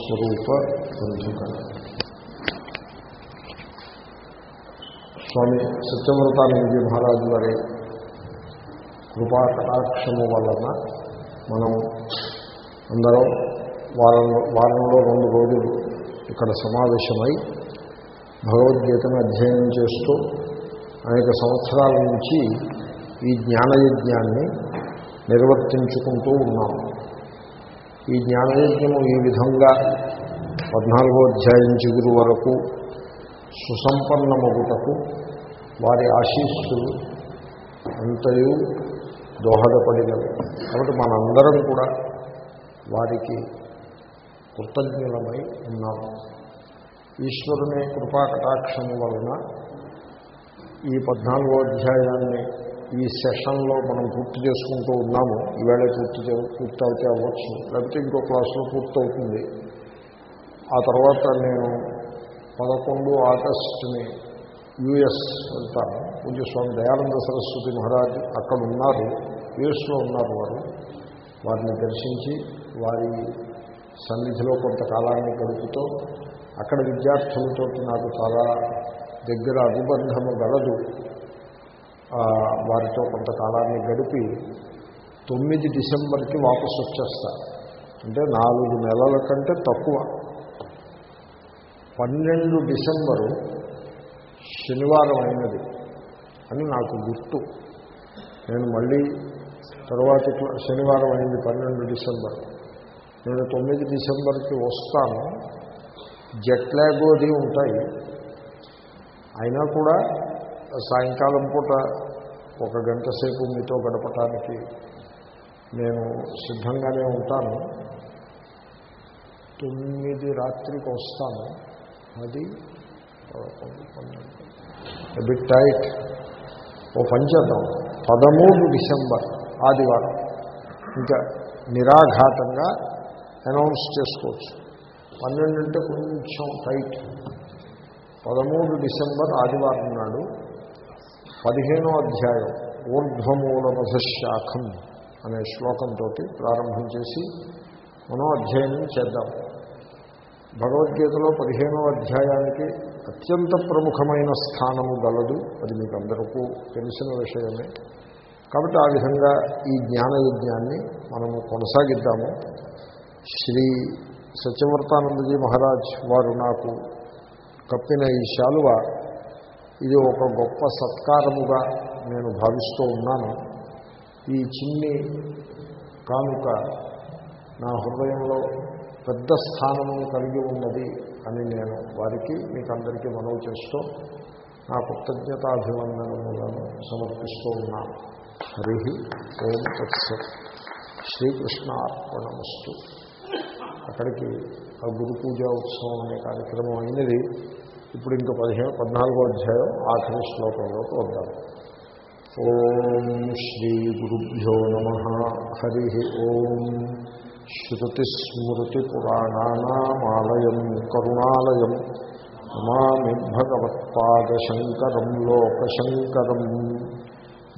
స్వరూప. బంధుక స్వామి సత్యవ్రతానందజీ మహారాజు గారి కృపా కటాక్షము వలన మనం అందరం వారం వారంలో రెండు రోజులు ఇక్కడ సమావేశమై భగవద్గీతను అధ్యయనం చేస్తూ అనేక సంవత్సరాల నుంచి ఈ జ్ఞానయజ్ఞాన్ని నిర్వర్తించుకుంటూ ఉన్నాం ఈ జ్ఞానయజ్ఞము ఈ విధంగా పద్నాలుగో అధ్యాయం చిగురు వరకు సుసంపన్నమగుటకు వారి ఆశీస్సులు అంతయు దోహదపడినవి. కాబట్టి మనందరం కూడా వారికి కృతజ్ఞులమై ఉన్నాము. ఈశ్వరుని కృపా కటాక్షము వలన ఈ పద్నాలుగో అధ్యాయాన్ని ఈ సెషన్లో మనం పూర్తి చేసుకుంటూ ఉన్నాము. ఈవేళ పూర్తి చే- పూర్తి అయితే అవ్వచ్చు. లేకపోతే ఇంకో క్లాసులో పూర్తి అవుతుంది. ఆ తర్వాత నేను పదకొండు ఆగస్టుని యుఎస్ వెళ్తాను. పూజ స్వామి దయానంద సరస్వతి మహారాజ్ అక్కడ ఉన్నారు. యుఎస్లో ఉన్నారు వారు. వారిని దర్శించి వారి సన్నిధిలో కొంతకాలాన్ని గడుపుతూ అక్కడ విద్యార్థులతో నాకు చాలా దగ్గర అనుబంధము గలదు. వారితో కొంతకాలాన్ని గడిపి తొమ్మిది డిసెంబర్కి వాపసు వచ్చేస్తారు అంటే నాలుగు నెలల కంటే తక్కువ. పన్నెండు డిసెంబరు శనివారం అయినది అని నాకు గుర్తు. నేను మళ్ళీ తర్వాతి శనివారం అయింది పన్నెండు డిసెంబర్. నేను తొమ్మిది డిసెంబర్కి వస్తాను. జెట్ ల్యాగ్ అది ఉంటాయి. అయినా కూడా సాయంకాలం పూట ఒక గంట సేపు మీతో గడపటానికి నేను సిద్ధంగానే ఉంటాను. తొమ్మిది రాత్రికి వస్తాను. అది బిట్ టైట్ ఓ పని చేద్దాం. పదమూడు డిసెంబర్ ఆదివారం. ఇంకా నిరాఘాతంగా అనౌన్స్ చేసుకోవచ్చు. పన్నెండు అంటే కొంచెం టైట్ పదమూడు డిసెంబర్ ఆదివారం నాడు పదిహేనో అధ్యాయం ఊర్ధ్వమూలమధశాఖం అనే శ్లోకంతో ప్రారంభం చేసి మనం అధ్యయనం చేద్దాం. భగవద్గీతలో పదిహేనో అధ్యాయానికి అత్యంత ప్రముఖమైన స్థానము గలదు అది మీకు అందరికీ తెలిసిన విషయమే. కాబట్టి ఆ విధంగా ఈ జ్ఞానయజ్ఞాన్ని మనము కొనసాగిద్దాము. శ్రీ సత్యవర్తానందజీ మహారాజ్ వారు నాకు కప్పిన ఈ శాలువ ఇది ఒక గొప్ప సత్కారముగా నేను భావిస్తూ ఉన్నాను. ఈ చిన్ని కానుక నా హృదయంలో పెద్ద స్థానమును కలిగి ఉన్నది అని నేను వారికి మీకు అందరికీ మనవి చేస్తూ నా కృతజ్ఞతాభివందనములను సమర్పిస్తూ ఉన్నాను హరి ఓం తత్సత్. శ్రీకృష్ణార్పణమస్తు. అక్కడికి ఆ గురు పూజా ఉత్సవం అనే కార్యక్రమం అయినది. ఇప్పుడు ఇంకా పదిహేను పద్నాలుగో అధ్యాయం ఆఖరి శ్లోకంలోకి వద్దాం ఓం శ్రీ గురుభ్యో నమ. హరి ఓం. శ్రుతిస్మృతిపురాణానామాలయం కరుణాలయం. నమామి భగవత్పాదశంకరం లోకశంకరం.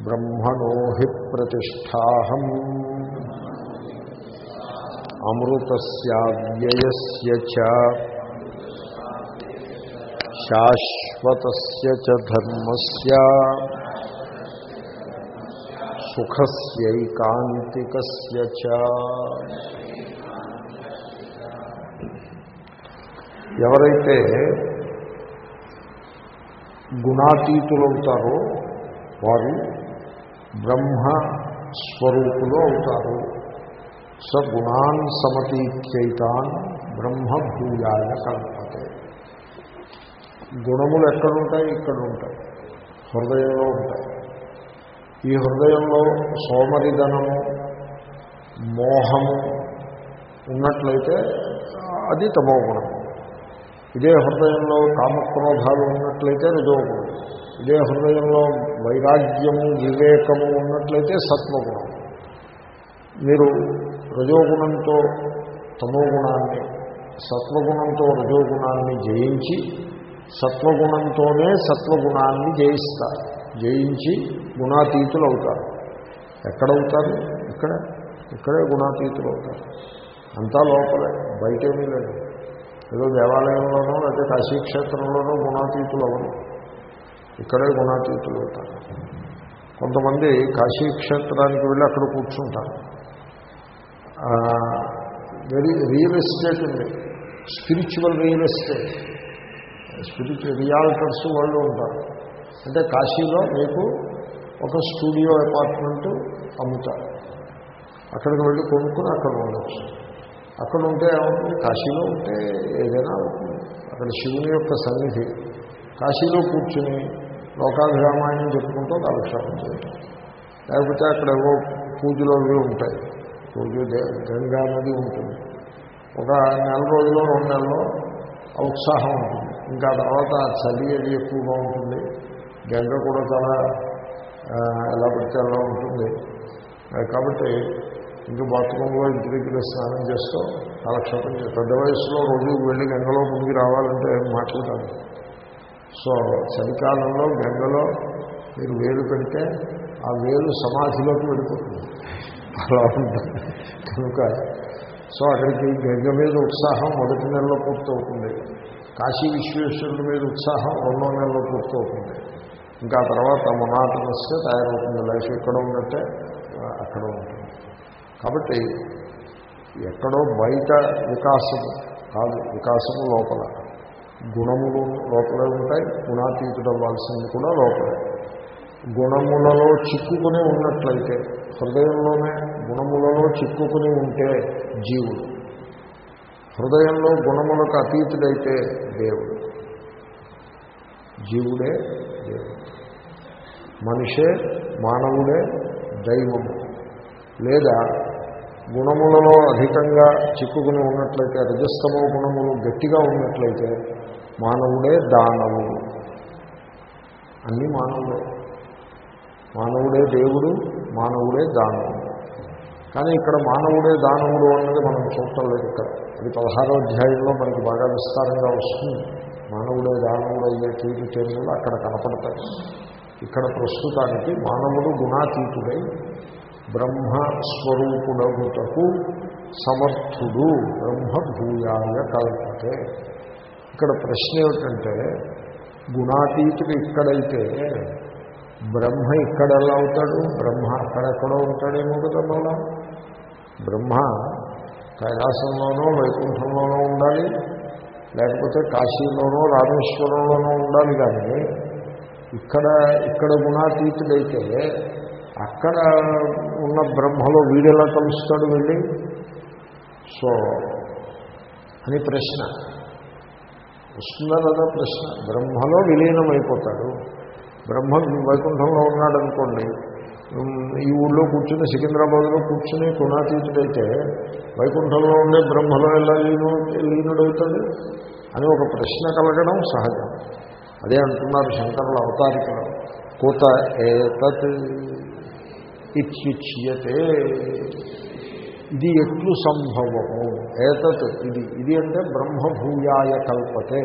బ్రహ్మణో హి ప్రతిష్టాహం అమృతస్యావ్యయస్య చ. శాశ్వతస్య చ ధర్మస్య సుఖస్యైకాంతికస్య చ ఎవరైతే గుణాతీతులవుతారో వారు బ్రహ్మ స్వరూపులు అవుతారు. స గుణాన్ సమతీత్యైతాన్ బ్రహ్మభూయాయ కల్ప। గుణములు ఎక్కడుంటాయి? ఇక్కడ ఉంటాయి హృదయంలో ఉంటాయి. ఈ హృదయంలో సోమరిధనము మోహము ఉన్నట్లయితే అది తమో గుణం ఇదే హృదయంలో కామక్రోధాలు ఉన్నట్లయితే రజోగుణం. ఇదే హృదయంలో వైరాగ్యము వివేకము ఉన్నట్లయితే సత్వగుణం. మీరు రజోగుణంతో తమోగుణాన్ని సత్వగుణంతో రజోగుణాన్ని జయించి సత్వగుణంతోనే సత్వగుణాన్ని జయిస్తారు. జయించి గుణాతీతులు అవుతారు ఎక్కడవుతారు? ఇక్కడ. ఇక్కడే గుణాతీతులు అవుతారు అంతా లోపలే. బయటేమీ లేదు. ఏదో దేవాలయంలోనో లేకపోతే కాశీక్షేత్రంలోనో గుణాతీతులు అవ్వరు ఇక్కడే గుణాతీతులు అవుతారు కొంతమంది కాశీక్షేత్రానికి వెళ్ళి అక్కడ కూర్చుంటారు. వెరీ రియల్ ఎస్టేట్ ఉంది. Spiritual real estate spiritual realtors వాళ్ళు ఉంటారు. అంటే కాశీలో మీకు ఒక స్టూడియో అపార్ట్మెంట్ అమ్ముతారు అక్కడికి వెళ్ళి కొనుక్కుని అక్కడ ఉండొచ్చు. అక్కడ ఉంటే ఏమవుతుంది కాశీలో ఉంటే ఏదైనా అవుతుంది అక్కడ శివుని యొక్క సన్నిధి. కాశీలో కూర్చుని లోకాభిరామాయణం చెప్పుకుంటూ కాలక్షేపం చేయటం. లేకపోతే అక్కడ ఏవో పూజలు అవి ఉంటాయి. పూజ గంగా నది ఉంటుంది. ఒక నెల రోజులో రెండు నెలలో ఆ ఉత్సాహం ఉంటుంది. ఇంకా తర్వాత చలి అది ఎక్కువగా ఉంటుంది. గంగ కూడా చాలా ఎలా పడితేలా ఉంటుంది. కాబట్టి ఇంక బాత్రూంలో ఇంటి దగ్గర స్నానం చేస్తూ కాలక్షేపం పెద్ద వయసులో రోజు వెళ్ళి గంగలో ముందుకు రావాలంటే మాటలు కాదు సో చలికాలంలో గంగలో మీరు వేలు పెడితే ఆ వేలు సమాధిలోకి వెళ్ళిపోతుంది. అలా ఉంటుంది. కనుక సో అక్కడికి గంగ మీద ఉత్సాహం మొదటి నెలలో పూర్తవుతుంది. కాశీ విశ్వేశ్వరుడి మీద ఉత్సాహం రెండో నెలలో పూర్తవుతుంది. ఇంకా తర్వాత మొనాటనస్గా తయారవుతుంది. లైఫ్ ఎక్కడ ఉన్నట్టే అక్కడ ఉంటుంది. కాబట్టి ఎక్కడో బయట వికాసము కాదు. వికాసము లోపల. గుణములు లోపలే ఉంటాయి. గుణాతీతుడవ్వాల్సింది కూడా లోపలే. గుణములలో చిక్కుకుని ఉన్నట్లయితే హృదయంలోనే గుణములలో చిక్కుకుని ఉంటే జీవుడు. హృదయంలో గుణములకు అతీతుడైతే దేవుడు. జీవుడే దేవుడు. మనిషే మానవుడే దైవము. లేదా గుణములలో అధికంగా చిక్కుకుని ఉన్నట్లయితే రజస్తమో గుణములు గట్టిగా ఉన్నట్లయితే మానవుడే దానవుడు అన్నీ మానవుడే మానవుడే దేవుడు మానవుడే దానవుడు కానీ ఇక్కడ మానవుడే దానవుడు అన్నది మనం చూడటం లేదు ఇక్కడ. అది పదహారో అధ్యాయంలో మనకి బాగా విస్తారంగా వస్తుంది. మానవుడే దానవుడు అయ్యే తీరు చేతులు అక్కడ కనపడతాయి. ఇక్కడ ప్రస్తుతానికి మానవుడు గుణాతీతుడై బ్రహ్మస్వరూపుడగుటకు సమర్థుడు. బ్రహ్మ భూయాయ కల్పతే. ఇక్కడ ప్రశ్న ఏమిటంటే గుణాతీతుడు ఇక్కడైతే బ్రహ్మ ఇక్కడ ఎలా అవుతాడు? బ్రహ్మ అక్కడెక్కడో ఉంటాడేమో కదా మళ్ళా బ్రహ్మ కైలాసంలోనో వైకుంఠంలోనో ఉండాలి. లేకపోతే కాశీలోనో రామేశ్వరంలోనో ఉండాలి కానీ ఇక్కడ ఇక్కడ గుణాతీతుడైతే అక్కడ ఉన్న బ్రహ్మలో వీడెలా కలుస్తాడు వెళ్ళి? సో అని ప్రశ్న. వస్తుందా లేదా ప్రశ్న? బ్రహ్మలో విలీనమైపోతాడు. బ్రహ్మ వైకుంఠంలో ఉన్నాడు అనుకోండి ఈ ఊళ్ళో కూర్చుని సికింద్రాబాద్లో కూర్చుని కుణాతీతుడైతే వైకుంఠంలో ఉండే బ్రహ్మలో ఎలా లీను లీనుడవుతుంది అని ఒక ప్రశ్న కలగడం సహజం. అదే అంటున్నారు శంకరుల అవతారికలు. కూత ఏతత్ ఇత్యుచ్యతే ఇది ఎట్లు సంభవము? ఏతత్ ఇది ఇది అంటే బ్రహ్మభూయాయ కల్పతే.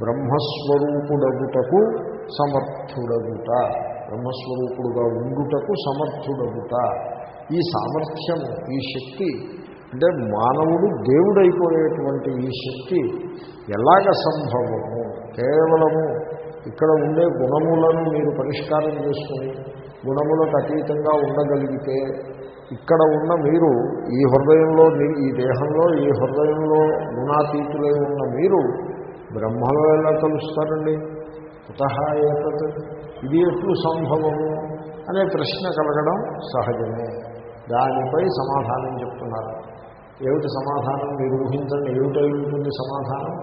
బ్రహ్మస్వరూపుడగుటకు సమర్థుడగుట. బ్రహ్మస్వరూపుడుగా ఉండుటకు సమర్థుడగుట. ఈ సామర్థ్యము ఈ శక్తి అంటే మానవుడు దేవుడైపోయేటువంటి ఈ శక్తి ఎలాగ సంభవము? కేవలము ఇక్కడ ఉండే గుణములను మీరు పరిష్కారం చేసుకుని గుణములకు అతీతంగా ఉండగలిగితే ఇక్కడ ఉన్న మీరు ఈ హృదయంలో ఈ దేహంలో ఈ హృదయంలో గుణాతీతులై ఉన్న మీరు బ్రహ్మలో ఎలా కలుస్తారండి? కుతహ ఏతత్. ఇది ఎట్లు సంభవము అనే ప్రశ్న కలగడం సహజమే. దానిపై సమాధానం చెప్తున్నారు. ఏమిటి సమాధానం? మీరు ఊహించండి. ఏమిటై ఉంటుంది సమాధానం?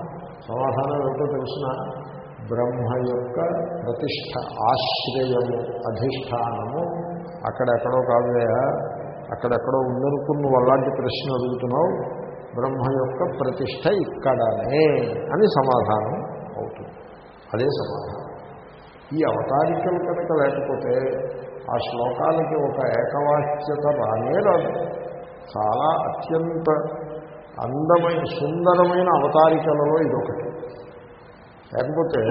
సమాధానం ఏమిటో తెలుసిన? బ్రహ్మ యొక్క ప్రతిష్ట ఆశ్రయము అధిష్టానము. అక్కడెక్కడో కాదయా అక్కడెక్కడో ఉందనుకున్న నువ్వు అలాంటి ప్రశ్న అడుగుతున్నావు. బ్రహ్మ యొక్క ప్రతిష్ట ఇక్కడనే అని సమాధానం అవుతుంది. అదే సమాధానం. ఈ అవతారికలు కనుక లేకపోతే ఆ శ్లోకాలకి ఒక ఏకవాచ్యత రానే రాదు. చాలా అత్యంత అందమైన సుందరమైన అవతారికలలో ఇదొకటి. లేకపోతే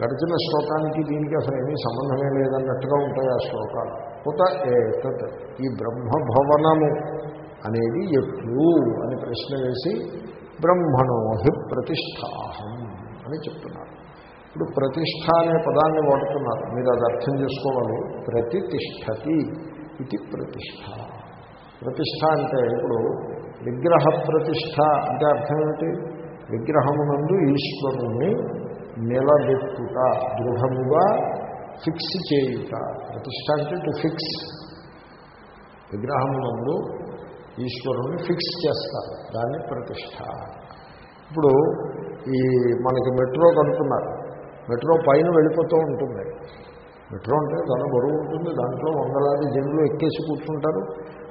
గడిచిన శ్లోకానికి దీనికి అసలు ఏమీ సంబంధమే లేదన్నట్టుగా ఉంటాయి ఆ శ్లోకాలు. కుత ఏతత్ ఈ బ్రహ్మభవనము అనేది ఎట్లు అని ప్రశ్న వేసి బ్రహ్మణోహి ప్రతిష్టాహం అని చెప్తున్నారు. ఇప్పుడు ప్రతిష్ట అనే పదాన్ని వాడుతున్నారు. మీరు అది అర్థం చేసుకోవాలి. ప్రతిష్టతి ఇది ప్రతిష్ట. ప్రతిష్ట అంటే ఇప్పుడు విగ్రహ ప్రతిష్ట అంటే అర్థం ఏమిటి? విగ్రహమునందు ఈశ్వరుణ్ణి నిలబెట్టుట దృఢముగా ఫిక్స్ చేయుట. ప్రతిష్ట అంటే టు ఫిక్స్ విగ్రహమునందు ఈశ్వరుణ్ణి ఫిక్స్ చేస్తారు. దాన్ని ప్రతిష్ట. ఇప్పుడు ఈ మనకి మెట్రో కడుతున్నారు మెట్రో పైన వెళ్ళిపోతూ ఉంటుంది. మెట్రో అంటే చాలా బరువు ఉంటుంది. దాంట్లో వందలాది జనులు ఎక్కేసి కూర్చుంటారు.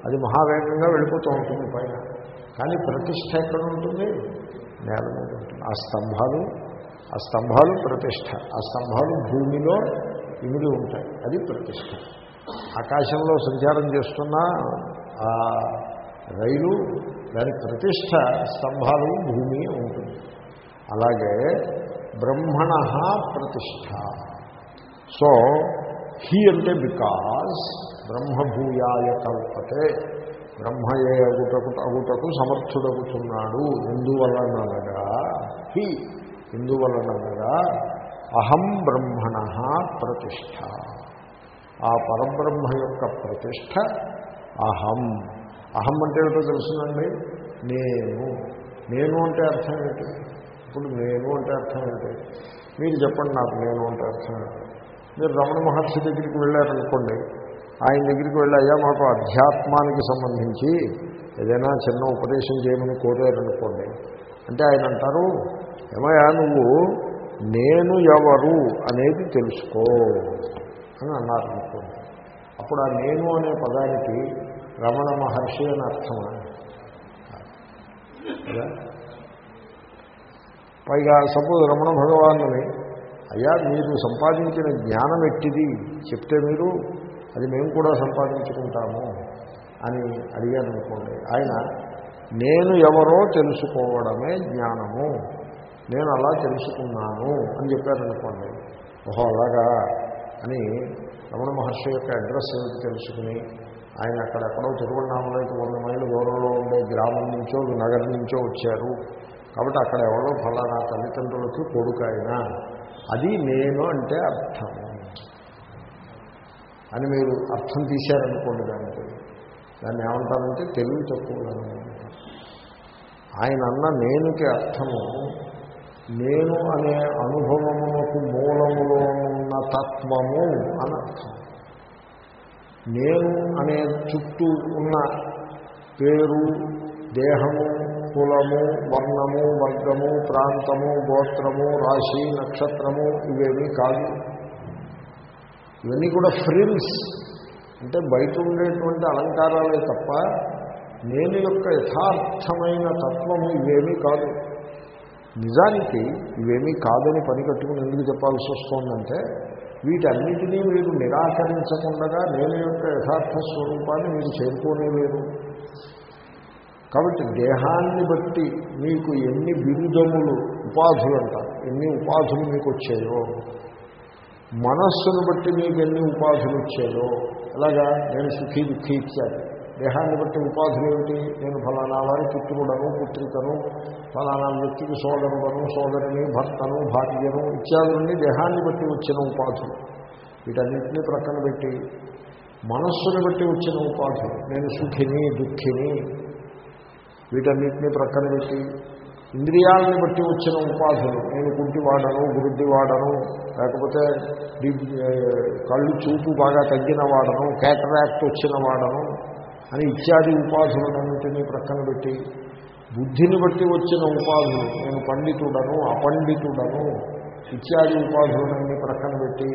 అది మహావేగంగా వెళ్ళిపోతూ ఉంటుంది పైన. కానీ ప్రతిష్ట ఎక్కడ ఉంటుంది? నేల మీద ఉంటుంది. ఆ స్తంభాలు ఆ స్తంభాలు ప్రతిష్ట. ఆ స్తంభాలు భూమిలో ఇమిడి ఉంటాయి. అది ప్రతిష్ట. ఆకాశంలో సంచారం చేస్తున్న ఆ రైలు దాని ప్రతిష్ట స్తంభాలు భూమి ఉంటుంది. అలాగే బ్రహ్మణ ప్రతిష్ట సో హీ అంటే బికాస్ బ్రహ్మభూయాయ కల్పతే బ్రహ్మయే అగుటకు అగుటకు సమర్థుడగుతున్నాడు ఎందువలనగా హీ ఎందువలనగా అహం బ్రహ్మణ ప్రతిష్ట ఆ పరబ్రహ్మ యొక్క ప్రతిష్ట అహం. అహం అంటే ఏమిటో తెలుసునండి? నేను. నేను అంటే అర్థం ఏంటి? ఇప్పుడు నేను అంటే అర్థం ఏంటి? మీరు చెప్పండి నాకు నేను అంటే అర్థం ఏంటి? మీరు రమణ మహర్షి దగ్గరికి వెళ్ళారనుకోండి ఆయన దగ్గరికి వెళ్ళి అయ్యా మాకు అధ్యాత్మానికి సంబంధించి ఏదైనా చిన్న ఉపదేశం చేయమని కోరారనుకోండి అంటే ఆయన అంటారు ఏమయ్యా నువ్వు నేను ఎవరు అనేది తెలుసుకో అని అన్నారు అనుకోండి అప్పుడు ఆ నేను అనే పదానికి రమణ మహర్షి అని అర్థమా? పైగా సపోజ్ రమణ భగవానుని అయ్యా మీరు సంపాదించిన జ్ఞానం ఎట్టిది? చెప్తే మీరు అది మేము కూడా సంపాదించుకుంటాము అని అడిగాను అనుకోండి ఆయన నేను ఎవరో తెలుసుకోవడమే జ్ఞానము. నేను అలా తెలుసుకున్నాను అని చెప్పారనుకోండి. ఓహో అలాగా అని రమణ మహర్షి యొక్క అడ్రస్ ఏమిటి తెలుసుకుని ఆయన అక్కడెక్కడో తిరువണ്ണామలైకి వంద మైళ్ళు దూరంలో ఉండే గ్రామం నుంచో నగరం నుంచో వచ్చారు. కాబట్టి అక్కడ ఎవరో ఫలానా తల్లిదండ్రులకి కొడుకైనా అది నేను అంటే అర్థం. అని మీరు అర్థం తీశారనుకోండి దానికి. దాన్ని ఏమంటారంటే తెలివి తక్కువ ఆయన అన్న నేనుకి అర్థము. నేను అనే అనుభవమునకు మూలములో ఉన్న తత్వము అని అర్థం. నేను అనే చుట్టూ ఉన్న పేరు దేహము కులము వర్ణము వర్గము ప్రాంతము గోత్రము రాశి నక్షత్రము ఇవేమీ కాదు. ఇవన్నీ కూడా ఫ్రిల్స్. అంటే బయట ఉండేటువంటి అలంకారాలే తప్ప నేను యొక్క యథార్థమైన తత్వము ఇవేమీ కాదు. నిజానికి ఇవేమీ కాదని పని కట్టుకుని ఎందుకు చెప్పాల్సి వస్తుందంటే వీటన్నిటినీ మీరు నిరాకరించకుండా నేను యొక్క యథార్థ స్వరూపాన్ని మీరు చేరుకోనేలేరు కాబట్టి దేహాన్ని బట్టి మీకు ఎన్ని బిరుదములు ఉపాధులు అంటారు ఎన్ని ఉపాధులు మీకు వచ్చాయో మనస్సును బట్టి మీకు ఎన్ని ఉపాధులు వచ్చాయో అలాగా నేను సుఖీ దుఃఖీ ఇచ్చాను. దేహాన్ని బట్టి ఉపాధులు ఏమిటి? నేను ఫలానా వారి పుత్రుడను పుత్రికను ఫలానా వ్యక్తికి సోదరుడను సోదరుని భర్తను భార్యను ఇత్యాదులన్నీ దేహాన్ని బట్టి వచ్చిన ఉపాధులు. వీటన్నింటినీ ప్రక్కన పెట్టి మనస్సును బట్టి వచ్చిన ఉపాధులు నేను సుఖిని దుఃఖిని వీటన్నిటినీ ప్రక్కన పెట్టి ఇంద్రియాలని బట్టి వచ్చిన ఉపాధులు. నేను కుంటి వాడను గురుడ్డి వాడను లేకపోతే కళ్ళు చూపు బాగా తగ్గిన వాడను క్యాటరాక్ట్ వచ్చిన వాడను అని ఇత్యాది ఉపాధులన్నింటినీ ప్రక్కన పెట్టి బుద్ధిని బట్టి వచ్చిన ఉపాధులు. నేను పండితుడను అపండితుడను ఇత్యాది ఉపాధులన్నీ ప్రక్కన పెట్టి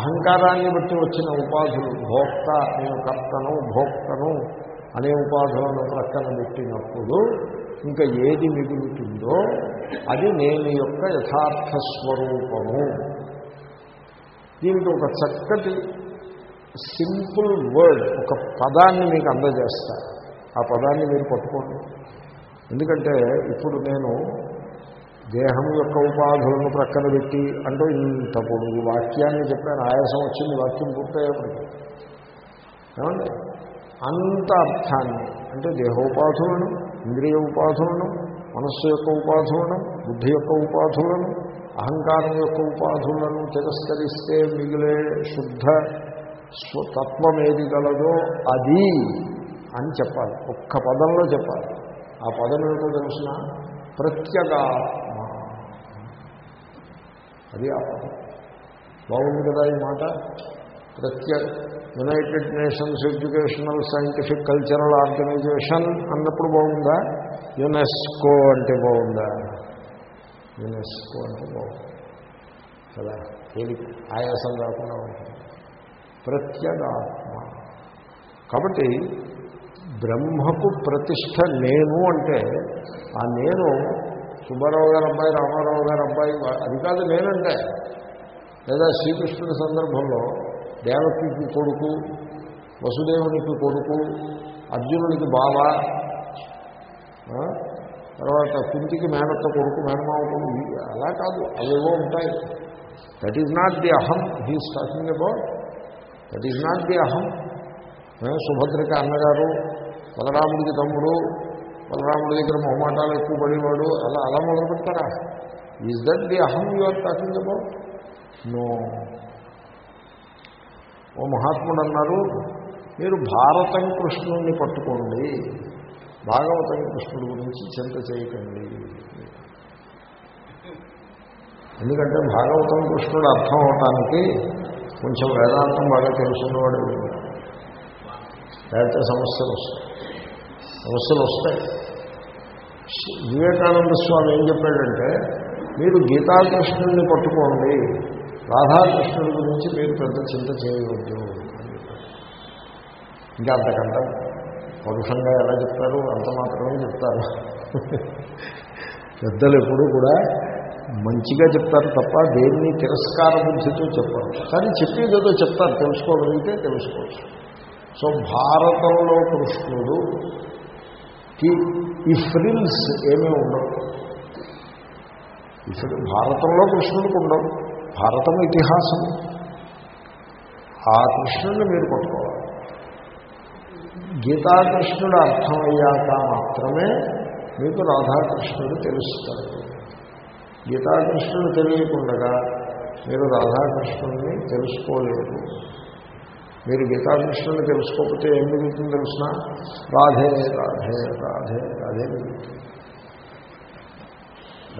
అహంకారాన్ని బట్టి వచ్చిన ఉపాధులు. భోక్త నేను కర్తను భోక్తను అనే ఉపాధులను ప్రక్కన పెట్టినప్పుడు ఇంకా ఏది మిగులుతుందో అది నేను యొక్క యథార్థ స్వరూపము. దీనికి ఒక చక్కటి సింపుల్ వర్డ్ ఒక పదాన్ని మీకు అందజేస్తా. ఆ పదాన్ని మీరు పట్టుకోండి. ఎందుకంటే ఇప్పుడు నేను దేహం యొక్క ఉపాధులను ప్రక్కన పెట్టి అంటూ ఇంత పొడుగు వాక్యాన్ని చెప్పాను ఆయాసం వచ్చింది వాక్యం పూర్తయ్యేప్పటికీ. ఏమండి? అంత అర్థాన్ని. అంటే దేహోపాధులను ఇంద్రియ ఉపాధులను మనస్సు యొక్క ఉపాధులను బుద్ధి యొక్క ఉపాధులను అహంకారం యొక్క ఉపాధులను తిరస్కరిస్తే మిగిలే శుద్ధ తత్వం ఏది గలదో అది అని చెప్పాలి. ఒక్క పదంలో చెప్పాలి. ఆ పదం ఏమిటో తెలిసిన? ప్రత్యేగాత్మ. అది ఆ పదం. బాగుంది కదా ఈ మాట? ప్రత్యేక United Nations Educational Scientific Cultural Organization అన్నప్పుడు బాగుందా? యునెస్కో అంటే బాగుందా? యునెస్కో అంటే బాగుంది. కదా? తేలిక ఆయాసం రాకుండా ఉంటుంది. ప్రత్యేగాత్మ. కాబట్టి బ్రహ్మకు ప్రతిష్ట నేను అంటే ఆ నేను సుబ్బారావు గారు అబ్బాయి రామారావు గారు అబ్బాయి అది కాదు నేనంటే. లేదా శ్రీకృష్ణుడి సందర్భంలో దేవకికి కొడుకు వసుదేవునికి కొడుకు అర్జునుడికి బావ తర్వాత కుంతికి మేనత్త కొడుకు మేనమావ కొడుకు అలా కాదు అవేవో ఉంటాయి. దట్ ఈజ్ నాట్ ది అహం he's talking about that is not the అహం సుభద్రిక అన్నగారు బలరాముడికి తమ్ముడు బలరాముడి దగ్గర మొహమాటాలు ఎక్కువ పడేవాడు అలా అలా మొదలు పెడతారా ఈజ్ దట్ ది అహం you are talking about no oh మహాత్ముడు అన్నారు మీరు భారతం కృష్ణుణ్ణి పట్టుకోండి భాగవతం కృష్ణుడి గురించి చింత చేయకండి. ఎందుకంటే భాగవతం కృష్ణుడు అర్థం అవటానికి కొంచెం వేదాంతం బాగా తెలుసుకున్నవాడు లేకపోతే సమస్యలు వస్తాయి. సమస్యలు వస్తాయి. వివేకానంద స్వామి ఏం చెప్పాడంటే మీరు గీతాకృష్ణుడిని పట్టుకోండి రాధాకృష్ణుడి గురించి మీరు పెద్ద చింత చేయవద్దు. ఇంకా అంతకంటే పరుషంగా ఎలా చెప్తారు? అంత మాత్రమే చెప్తారు. పెద్దలు ఎప్పుడూ కూడా మంచిగా చెప్తారు తప్ప దేన్ని తిరస్కార బుద్ధితో చెప్పారు. కానీ చెప్పేదేదో చెప్తారు. తెలుసుకోగలిగితే తెలుసుకోవచ్చు. సో భారతంలో కృష్ణుడు ఈ ఫ్రిల్స్ ఏమీ ఉండవు. ఇప్పుడు భారతంలో కృష్ణుడికి ఉండవు. భారతం ఇతిహాసం ఆ కృష్ణుడిని మీరు పట్టుకోవాలి గీతాకృష్ణుడు అర్థమయ్యాక మాత్రమే మీకు రాధాకృష్ణుడు తెలుస్తాడు గీతాకృష్ణుడు తెలియకుండా మీరు రాధాకృష్ణుడిని తెలుసుకోలేరు మీరు గీతాకృష్ణుని తెలుసుకోకపోతే ఏం మిగులుతుంది తెలిసిన రాధే రాధే రాధే రాధే మిగులుతుంది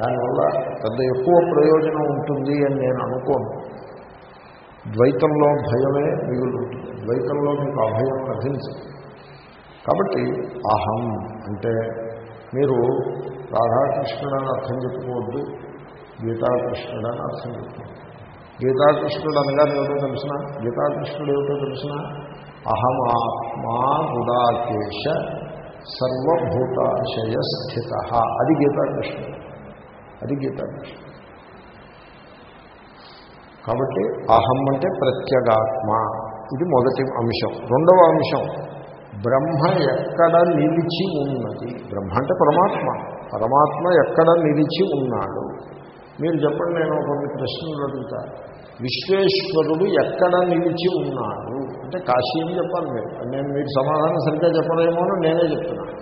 దానివల్ల పెద్ద ఎక్కువ ప్రయోజనం ఉంటుంది అని నేను అనుకోను. ద్వైతంలో భయమే మిగులుతుంది. ద్వైతంలో మీకు అభయం లభించదు. కాబట్టి అహం అంటే మీరు రాధాకృష్ణుడని అర్థం చెప్పుకోవద్దు గీతాకృష్ణుడని అర్థం చెప్పుకోవద్దు. గీతాకృష్ణుడు అనగా ఏమిటో తెలిసిన? గీతాకృష్ణుడు ఏమిటో తెలిసిన? అహమాత్మా గుడాకేశ సర్వభూతాశయ స్థిత. అది గీతాకృష్ణుడు. అది గీతాకృష్ణుడు కాబట్టి అహం అంటే ప్రత్యేగాత్మ. ఇది మొదటి అంశం. రెండవ అంశం. బ్రహ్మ ఎక్కడ నిలిచి ఉన్నది? బ్రహ్మ అంటే పరమాత్మ. పరమాత్మ ఎక్కడ నిలిచి ఉన్నాడు? మీరు చెప్పండి నేను కొన్ని ప్రశ్నలు అడుగుతా. విశ్వేశ్వరుడు ఎక్కడ నిలిచి ఉన్నాడు? అంటే కాశీ అని చెప్పాలి మీరు. నేను మీరు సమాధానం సరిగ్గా చెప్పలేమో అని నేనే చెప్తున్నాను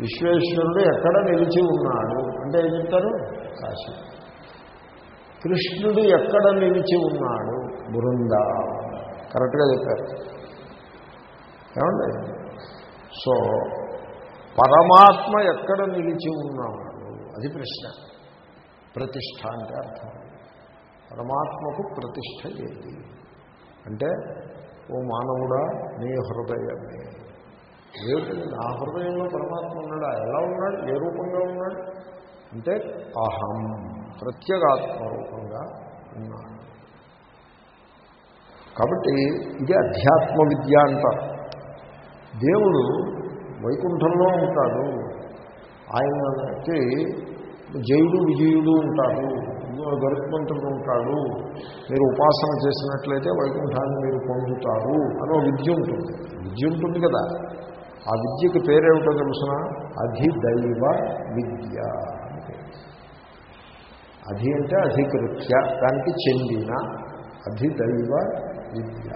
విశ్వేశ్వరుడు ఎక్కడ నిలిచి ఉన్నాడు? అంటే ఏం చెప్తారు? కాశీ. కృష్ణుడు ఎక్కడ నిలిచి ఉన్నాడు? బృందా. కరెక్ట్గా చెప్పారు. ఏమండి? సో పరమాత్మ ఎక్కడ నిలిచి ఉన్నాడు? అది ప్రశ్న. ప్రతిష్ట అంటే అర్థం. పరమాత్మకు ప్రతిష్ట ఏది? అంటే ఓ మానవుడా నీ హృదయమే. ఏమిటండి నా హృదయంలో పరమాత్మ ఉన్నాడా? ఎలా ఉన్నాడు? ఏ రూపంగా ఉన్నాడు? అంటే అహం ప్రత్యేగాత్మ రూపంగా ఉన్నాడు. కాబట్టి ఇది అధ్యాత్మ విద్య అంటారు దేవుడు వైకుంఠంలో ఉంటాడు. ఆయనకి జయుడు విజయుడు ఉంటాడు గరుత్మంతుడు ఉంటాడు. మీరు ఉపాసన చేసినట్లయితే వైకుంఠాన్ని మీరు పొందుతారు. అని ఒక విద్య ఉంటుంది. విద్య ఉంటుంది కదా. ఆ విద్యకి పేరేమిటో తెలుసిన? అధిదైవ విద్య అధి అంటే అధికృత్య దానికి చెందిన అధిదైవ విద్య.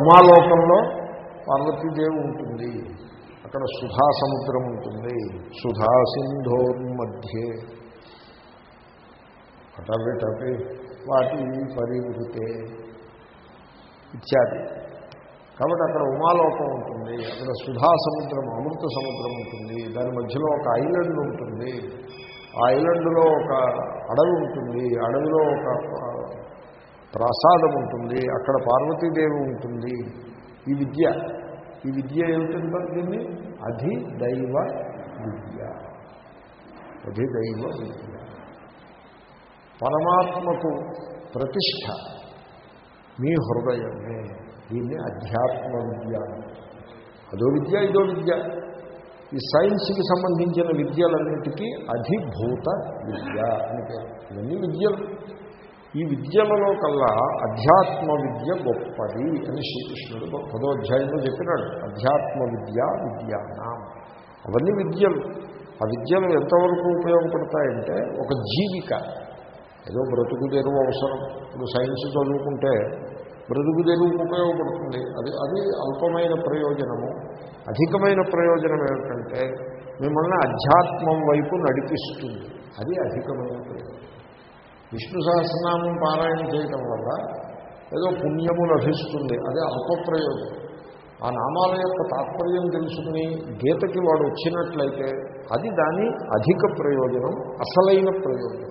ఉమాలోకంలో పార్వతీదేవి ఉంటుంది. అక్కడ సుధా సముద్రం ఉంటుంది. సుధా సింధోర్మధ్యే అటవిటపి వాటి పరివృతే. ఇత్యాది. కాబట్టి అక్కడ ఉమాలోకం ఉంటుంది అక్కడ సుధా సముద్రం అమృత సముద్రం ఉంటుంది దాని మధ్యలో ఒక ఐలండ్ ఉంటుంది. ఆ ఐలండ్లో ఒక అడవి ఉంటుంది అడవిలో ఒక ప్రసాదం ఉంటుంది అక్కడ పార్వతీదేవి ఉంటుంది. ఈ విద్య ఈ విద్య ఏమిటంటారు దీన్ని? అధిదైవ విద్య. అధిదైవ విద్య. పరమాత్మకు ప్రతిష్ట మీ హృదయమే. దీన్ని అధ్యాత్మ విద్య. అదో విద్య ఇదో విద్య. ఈ సైన్స్కి సంబంధించిన విద్యలన్నిటికీ అధిభూత విద్య అని పేరు. ఇవన్నీ విద్యలు. ఈ విద్యలలో కల్లా అధ్యాత్మ విద్య గొప్పది అని శ్రీకృష్ణుడు పదో అధ్యాయంలో చెప్పినాడు. అధ్యాత్మ విద్య విద్యానాం. అవన్నీ విద్యలు. ఆ విద్యలు ఎంతవరకు ఉపయోగపడతాయంటే ఒక జీవిక. ఏదో బ్రతుకు తెరువు అవసరం. ఇప్పుడు సైన్స్ చదువుకుంటే బ్రతుకు తెరువుకు ఉపయోగపడుతుంది. అది అది అల్పమైన ప్రయోజనము. అధికమైన ప్రయోజనం ఏమిటంటే మిమ్మల్ని అధ్యాత్మం వైపు నడిపిస్తుంది. అది అధికమైన ప్రయోజనం. విష్ణు సహస్రనామం పారాయణ చేయటం వల్ల ఏదో పుణ్యము లభిస్తుంది. అదే అల్ప ప్రయోజనం ఆ నామాల యొక్క తాత్పర్యం తెలుసుకుని గీతకి వాడు వచ్చినట్లయితే అది దాని అధిక ప్రయోజనం అసలైన ప్రయోజనం.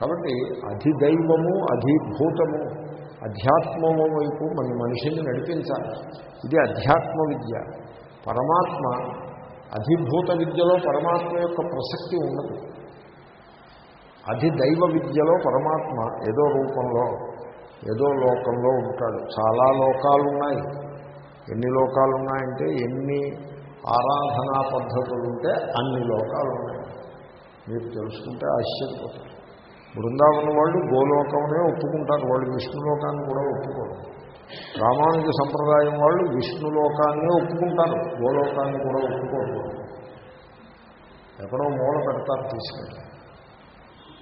కాబట్టి అధిదైవము అధిభూతము అధ్యాత్మము వైపు మన మనిషిని నడిపించాలి. ఇది అధ్యాత్మ విద్య. పరమాత్మ అధిభూత విద్యలో పరమాత్మ యొక్క ప్రసక్తి ఉండదు. అధిదైవ విద్యలో పరమాత్మ ఏదో రూపంలో ఏదో లోకంలో ఉంటాడు. చాలా లోకాలు ఉన్నాయి ఎన్ని లోకాలు ఉన్నాయంటే ఎన్ని ఆరాధనా పద్ధతులు ఉంటే అన్ని లోకాలు ఉన్నాయి మీరు తెలుసుకుంటే ఆశ్చర్యపోతారు. బృందావనం వాళ్ళు గోలోకమునే ఒప్పుకుంటారు. వాళ్ళు విష్ణులోకాన్ని కూడా ఒప్పుకోరు. రామానుజ సంప్రదాయం వాళ్ళు విష్ణులోకాన్నే ఒప్పుకుంటారు. గోలోకాన్ని కూడా ఒప్పుకోరు. ఎక్కడో మూల పెడతారు తీసుకెళ్ళి.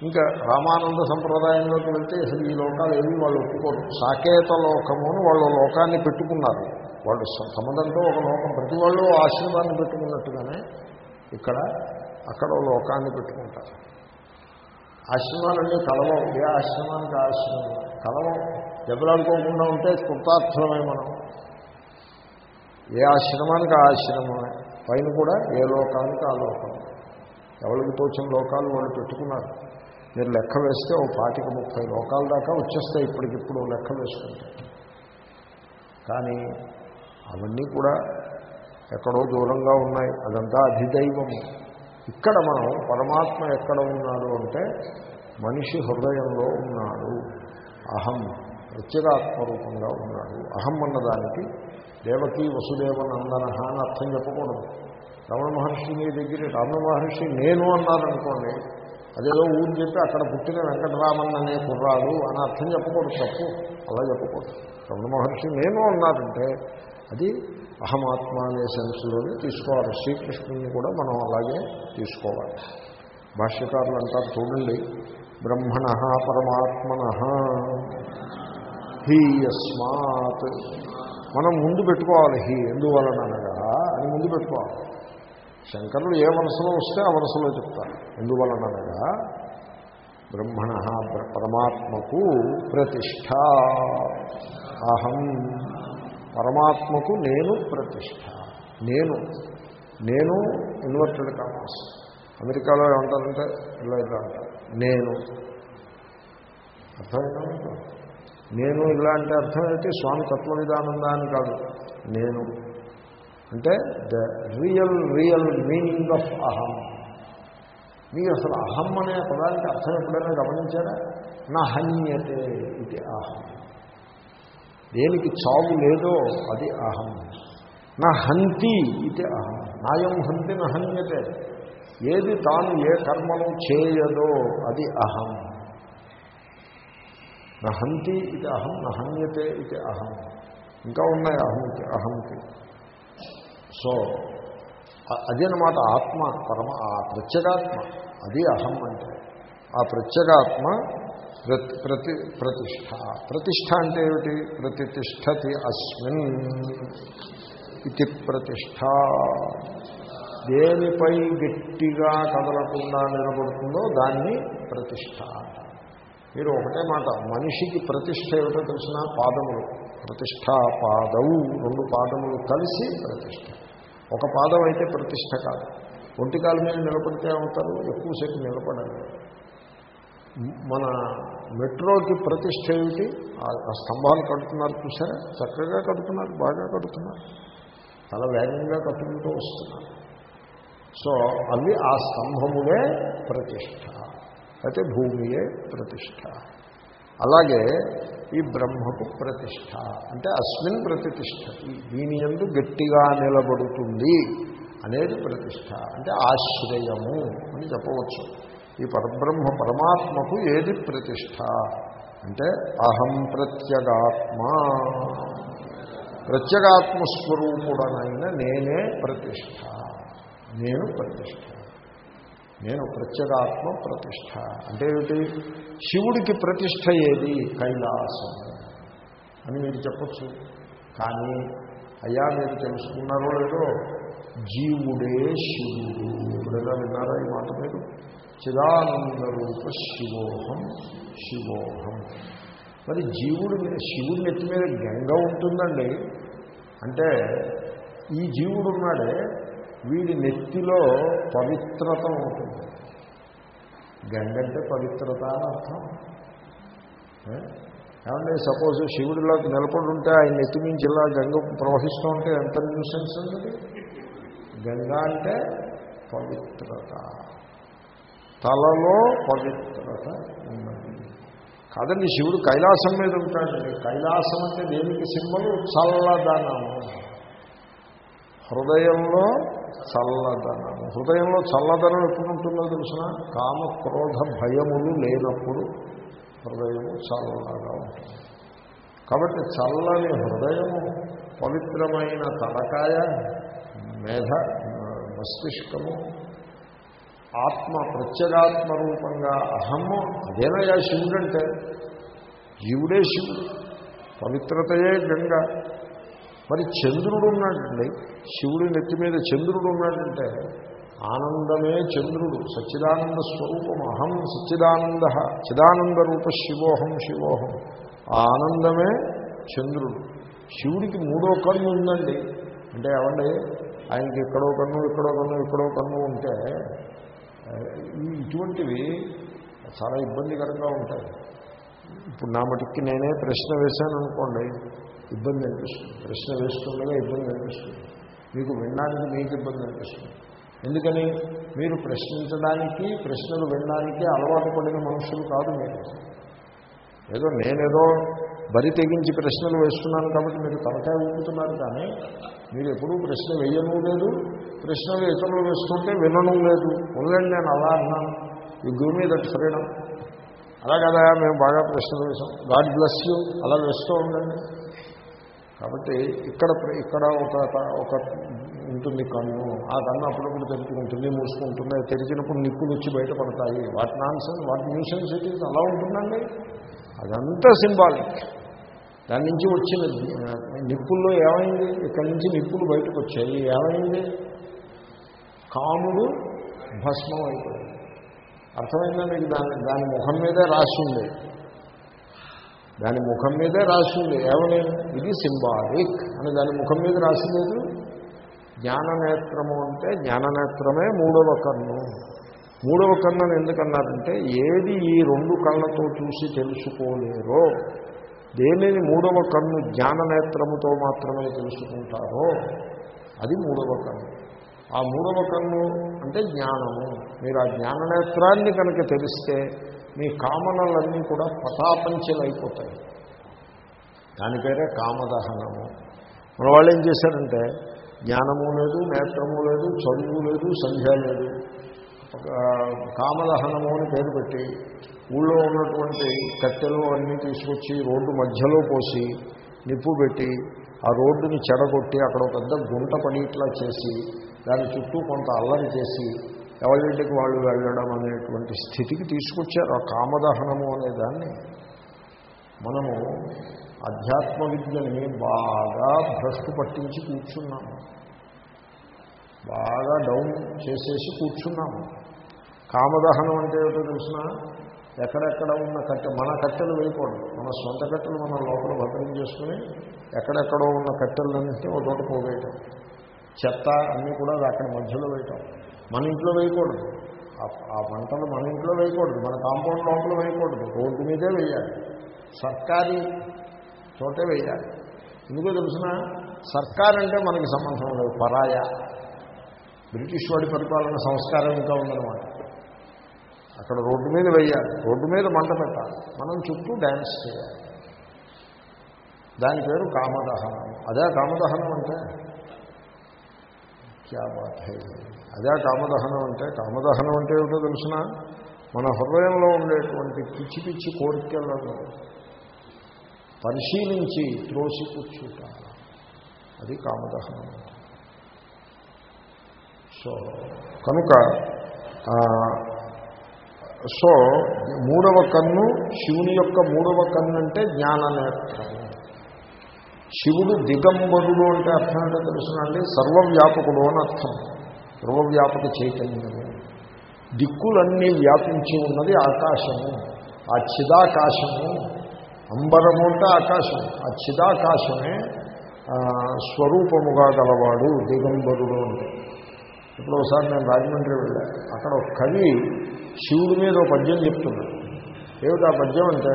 ఇంకా రామానంద సంప్రదాయంలోకి వెళ్తే అసలు ఈ లోకాలు ఏవి వాళ్ళు ఒప్పుకోరు. సాకేత లోకము అని వాళ్ళు లోకాన్ని పెట్టుకున్నారు. వాళ్ళు తమదంటూ ఒక లోకం. ప్రతి వాళ్ళు ఆశ్రమాన్ని పెట్టుకున్నట్టుగానే ఇక్కడ అక్కడ లోకాన్ని పెట్టుకుంటారు. ఆశ్రమాలన్నీ కలవం. ఏ ఆశ్రమానికి ఆశ్రమం? కలవం. దెబ్బలాడుకోకుండా ఉంటే కృతార్థమే మనం. ఏ ఆశ్రమానికి ఆశ్రమమే? పైన కూడా ఏ లోకానికి ఆ లోకం. ఎవరికి తోచిన లోకాలు వాళ్ళు పెట్టుకున్నారు. మీరు లెక్క వేస్తే ఓ పాతిక ముప్పై లోకాల దాకా వచ్చేస్తాయి ఇప్పటికిప్పుడు లెక్క వేసుకుంటే. కానీ అవన్నీ కూడా ఎక్కడో దూరంగా ఉన్నాయి. అదంతా అధిదైవము. ఇక్కడ మనం పరమాత్మ ఎక్కడ ఉన్నాడు అంటే మనిషి హృదయంలో ఉన్నాడు. అహం ప్రత్యేగాత్మరూపంగా ఉన్నాడు. అహం అన్నదానికి దేవకి వసుదేవనందన అని అర్థం చెప్పకూడదు. రమణ మహర్షి మీ దగ్గర. రమణ మహర్షి నేను అన్నారనుకోండి అదేదో ఊరు చెప్పి అక్కడ పుట్టిన వెంకటరామన్ అనే కుర్రాడు అని అర్థం చెప్పకూడదు తప్పు. అలా చెప్పకూడదు. రమణ మహర్షి నేను అన్నారంటే అది అహమాత్మ అనే సెన్స్లోనే తీసుకోవాలి. శ్రీకృష్ణుని కూడా మనం అలాగే తీసుకోవాలి. భాష్యకారులు అంటారు చూడండి. బ్రహ్మణ పరమాత్మన హీ యస్మాత్. మనం ముందు పెట్టుకోవాలి హీ ఎందువలనగా అని ముందు పెట్టుకోవాలి. శంకరులు ఏ వరుసలో వస్తే ఆ వరుసలో చెప్తారు. ఎందువలనగా బ్రహ్మణ పరమాత్మకు ప్రతిష్ట అహం పరమాత్మకు నేను ప్రతిష్ట. నేను. నేను ఇన్వర్టెడ్ కామాస్ అమెరికాలో ఏమంటారంటే ఇలా ఇలా అంటారు. నేను. అర్థమైనా నేను ఇలా అంటే అర్థం అయితే స్వామి తత్వ విధానందాన్ని కాదు. నేను. అంటే the real real meaning of అహం. మీరు అసలు అహం అనే పదానికి అర్థం ఎప్పుడైనా గమనించారా? నా హన్యతే ఇది అహం. దేనికి చావు లేదో అది అహం. నా హంతి ఇది అహం. నాయం హంతి నహన్యతే ఏది తాను ఏ కర్మను చేయదో అది అహం. నా హంతి ఇది అహం నహన్యతే ఇది అహం. ఇంకా ఉన్నాయి అహంకి అహంకి. సో అదేనమాట ఆత్మ పరమ ఆ ప్రత్యేగాత్మ. అది అహం అంటే. ఆ ప్రత్యేగాత్మ ప్రతి ప్రతి ప్రతిష్ట. ప్రతిష్ట అంటే ఏమిటి? ప్రతిష్టతి అస్మిన్ ఇది ప్రతిష్ట. దేనిపై గట్టిగా కదలకుండా నిలబడుతుందో దాన్ని ప్రతిష్ట. మీరు ఒకటే మాట మనిషికి ప్రతిష్ట ఏమిటో తెలిసిన పాదములు. ప్రతిష్ట పాదవు రెండు పాదములు కలిసి ప్రతిష్ట. ఒక పాదం అయితే ప్రతిష్ట కాదు. ఒంటికాల మీద నిలబడితే అవుతారు ఎక్కువసేపు నిలబడాలి మన మెట్రోకి ప్రతిష్ట ఏమిటి? ఆ- స్తంభాలు కడుతున్నారు చూసారా చక్కగా కడుతున్నారు బాగా కడుతున్నారు. చాలా వేగంగా కట్టుకుంటూ వస్తున్నారు. సో అవి ఆ స్తంభములే ప్రతిష్ట. అయితే భూమియే ప్రతిష్ట. అలాగే ఈ బ్రహ్మకు ప్రతిష్ట. అంటే అస్మిన్ ప్రతిష్టతి దీని ఎందు గట్టిగా నిలబడుతుంది అనేది ప్రతిష్ట. అంటే ఆశ్రయము అని చెప్పవచ్చు. ఈ పరబ్రహ్మ పరమాత్మకు ఏది ప్రతిష్ట? అంటే అహం ప్రత్యగాత్మ. ప్రత్యేగాత్మస్వరూపుడనైన నేనే ప్రతిష్ట. నేను ప్రతిష్ట. నేను ప్రత్యేగాత్మ ప్రతిష్ట. అంటే ఏమిటి? శివుడికి ప్రతిష్ట ఏది? కైలాసం. అని మీరు చెప్పచ్చు. కానీ అయ్యా మీరు తెలుసుకున్నారో లేదో? జీవుడే శివుడు. ఎప్పుడైనా విన్నారా ఈ మాట మీరు? చిదానందరూప శివోహం. శివోహం మరి జీవుడు మీద శివుడి నెత్తి మీద గంగ ఉంటుందండి. అంటే ఈ జీవుడు ఉన్నాడే వీడి నెత్తిలో పవిత్రత ఉంటుంది. గంగ అంటే పవిత్రత అని అర్థం. ఏమంటే సపోజ్ శివుడిలోకి నిలబడి ఉంటే ఆయన నెత్తి నుంచి ఇలా గంగ ప్రవహిస్తూ ఉంటే ఎంత న్యూసెన్స్ ఉంది గంగ అంటే పవిత్రత. తలలో పవిత్రత ఉన్నది కాదండి శివుడు కైలాసం మీద ఉంటాడండి కైలాసం అంటే దేనికి సింబలు? చల్లదనము. హృదయంలో చల్లదనము. హృదయంలో చల్లదనం ఎప్పుడు ఉంటుందో తెలిసిన కామ క్రోధ భయములు లేనప్పుడు హృదయము చల్లగా ఉంటుంది. కాబట్టి చల్లని హృదయము పవిత్రమైన తలకాయ మేధ మస్తిష్కము ఆత్మ ప్రత్యేగాత్మ రూపంగా అహమ్మ అదేనయా శివుడంటే జీవుడే శివుడు పవిత్రతయే గంగ. మరి చంద్రుడు ఉన్నాడండి శివుడి నెత్తి మీద చంద్రుడు ఉన్నాడంటే ఆనందమే చంద్రుడు సచ్చిదానంద స్వరూపం అహం సచ్చిదానంద చిదానంద రూప శివోహం శివోహం. ఆ ఆనందమే చంద్రుడు. శివుడికి మూడో కన్ను ఉందండి. అంటే ఏమండి? ఆయనకి ఇక్కడో కన్ను ఇక్కడో కన్ను ఇక్కడో కన్ను ఉంటే ఇటువంటివి చాలా ఇబ్బందికరంగా ఉంటాయి. ఇప్పుడు నా మటుక్కి నేనే ప్రశ్న వేశాను అనుకోండి ఇబ్బంది అనిపిస్తుంది. ప్రశ్న వేస్తుండగా ఇబ్బంది అనిపిస్తుంది. మీకు వినడానికి మీకు ఇబ్బంది అనిపిస్తుంది. ఎందుకని? మీరు ప్రశ్నించడానికి ప్రశ్నలు వినడానికి అలవాటు పడిన మనుషులు కాదు మీరు. ఏదో నేనేదో బరి తెగించి ప్రశ్నలు వేస్తున్నాను కాబట్టి మీరు తలకాయ ఊపుతున్నారు కానీ మీరు ఎప్పుడూ ప్రశ్న వేయను లేదు ప్రశ్నలు ఇతరులు వేస్తుంటే వినడం లేదు. ఉండండి నేను అలా అన్నాను. ఈ గివ్ మీ దట్ ఫ్రీడమ్. అలా కదా మేము బాగా ప్రశ్నలు వేసాం గాడ్ బ్లెస్ యూ. అలా వేస్తూ ఉండండి. కాబట్టి ఇక్కడ ఇక్కడ ఒక ఒక ఉంటుంది కన్ను. ఆ కన్ను అప్పుడప్పుడు తెరుచుకుంటుంది మూసుకుంటుంది. తెరిచినప్పుడు నిప్పులు వచ్చి బయటపడతాయి వాటి నాన్సెన్స్ వాటి న్యూసెన్స్ ఇట్ ఈజ్ అలా ఉంటుందండి. అదంతా సింబాలిక్. దాని నుంచి వచ్చిన నిప్పుల్లో ఏమైంది? ఇక్కడి నుంచి నిప్పులు బయటకు వచ్చాయి. ఏమైంది? కాముడు భస్మం అయిపోయింది అర్థమైందా మీకు దాని దాని ముఖం మీదే రాసింది దాని ముఖం మీదే రాసింది ఏమని? ఇది సింబాలిక్. అని దాని ముఖం మీద రాసిలేదు జ్ఞాననేత్రము అంటే జ్ఞాననేత్రమే మూడవ కన్ను. మూడవ కన్నుని ఎందుకన్నారంటే ఏది ఈ రెండు కళ్ళతో చూసి తెలుసుకోలేరో దేనిని మూడవ కన్ను జ్ఞాననేత్రముతో మాత్రమే తెలుసుకుంటారో అది మూడవ కన్ను. ఆ మూడవ కన్ను అంటే జ్ఞానము. మీరు ఆ జ్ఞాననేత్రాన్ని కనుక తెలిస్తే మీ కామనలన్నీ కూడా పటాపంచలైపోతాయి. దాని పేరే కామదహనము. మన వాళ్ళు ఏం చేశారంటే జ్ఞానము లేదు నేత్రము లేదు చదువు లేదు సంధ్య లేదు. కామదహనము అని పేరు పెట్టి ఊళ్ళో ఉన్నటువంటి కట్టెలు అన్నీ తీసుకొచ్చి రోడ్డు మధ్యలో పోసి నిప్పు పెట్టి ఆ రోడ్డుని చెడగొట్టి అక్కడ ఒక పెద్ద గుంట పడి ఇట్లా చేసి దాని చుట్టూ కొంత అల్లరి చేసి ఎవరింటికి వాళ్ళు వెళ్ళడం అనేటువంటి స్థితికి తీసుకొచ్చారు. ఆ కామదహనము అనే దాన్ని మనము అధ్యాత్మ విద్యని బాగా భ్రష్టు పట్టించి కూర్చున్నాము బాగా డౌన్ చేసేసి కూర్చున్నాము కామదహనం అంటే ఏమిటో తెలిసిన? ఎక్కడెక్కడ ఉన్న కట్టె మన కట్టెలు వెళ్ళిపోవడం. మన సొంత కట్టెలు మన లోపల భద్రం చేసుకుని ఎక్కడెక్కడో ఉన్న కట్టెలన్నింటినీ ఒక చోట పోగేయటం. చెత్త అన్నీ కూడా అక్కడ మధ్యలో వేయటం. మన ఇంట్లో వేయకూడదు. ఆ పంటలు మన ఇంట్లో వేయకూడదు. మన కాంపౌండ్ లోపల వేయకూడదు. రోడ్డు మీదే వేయాలి. సర్కారీ చోటే వేయాలి. ఎందుకో తెలిసిన? సర్కార్ అంటే మనకి సంబంధం లేదు. పరాయ. బ్రిటిష్ వాడి పరిపాలన సంస్కారం ఇంకా ఉందన్నమాట. అక్కడ రోడ్డు మీద వేయాలి. రోడ్డు మీద మంట పెట్టాలి. మనం చుట్టూ డ్యాన్స్ చేయాలి. దాని పేరు కామదహనం. అదే కామదహనం అంటే? క్యా బాత్ హై? అదే కామదహనం అంటే కామదహనం అంటే ఏమిటో తెలిసిన? మన హృదయంలో ఉండేటువంటి పిచ్చి పిచ్చి కోరికలను పరిశీలించి త్రోసిపుచ్చుట అది కామదహనం సో కనుక సో మూడవ కన్ను శివుని యొక్క మూడవ కన్ను అంటే జ్ఞాననేత్రము. శివుడు దిగంబరుడు అంటే అర్థం ఏంటో తెలుసునండి సర్వవ్యాపకుడు అని అర్థం. సర్వవ్యాపక చైతన్యము. దిక్కులన్నీ వ్యాపించి ఉన్నది ఆకాశము. ఆ చిదాకాశము అంబరము అంటే ఆకాశం. ఆ చిదాకాశమే స్వరూపముగా గలవాడు దిగంబరుడు అంటే ఇప్పుడు ఒకసారి నేను రాజమండ్రి వెళ్ళాను అక్కడ ఒక కవి శివుడి మీద ఒక పద్యం చెప్తున్నాడు. ఏమిటి ఆ పద్యం అంటే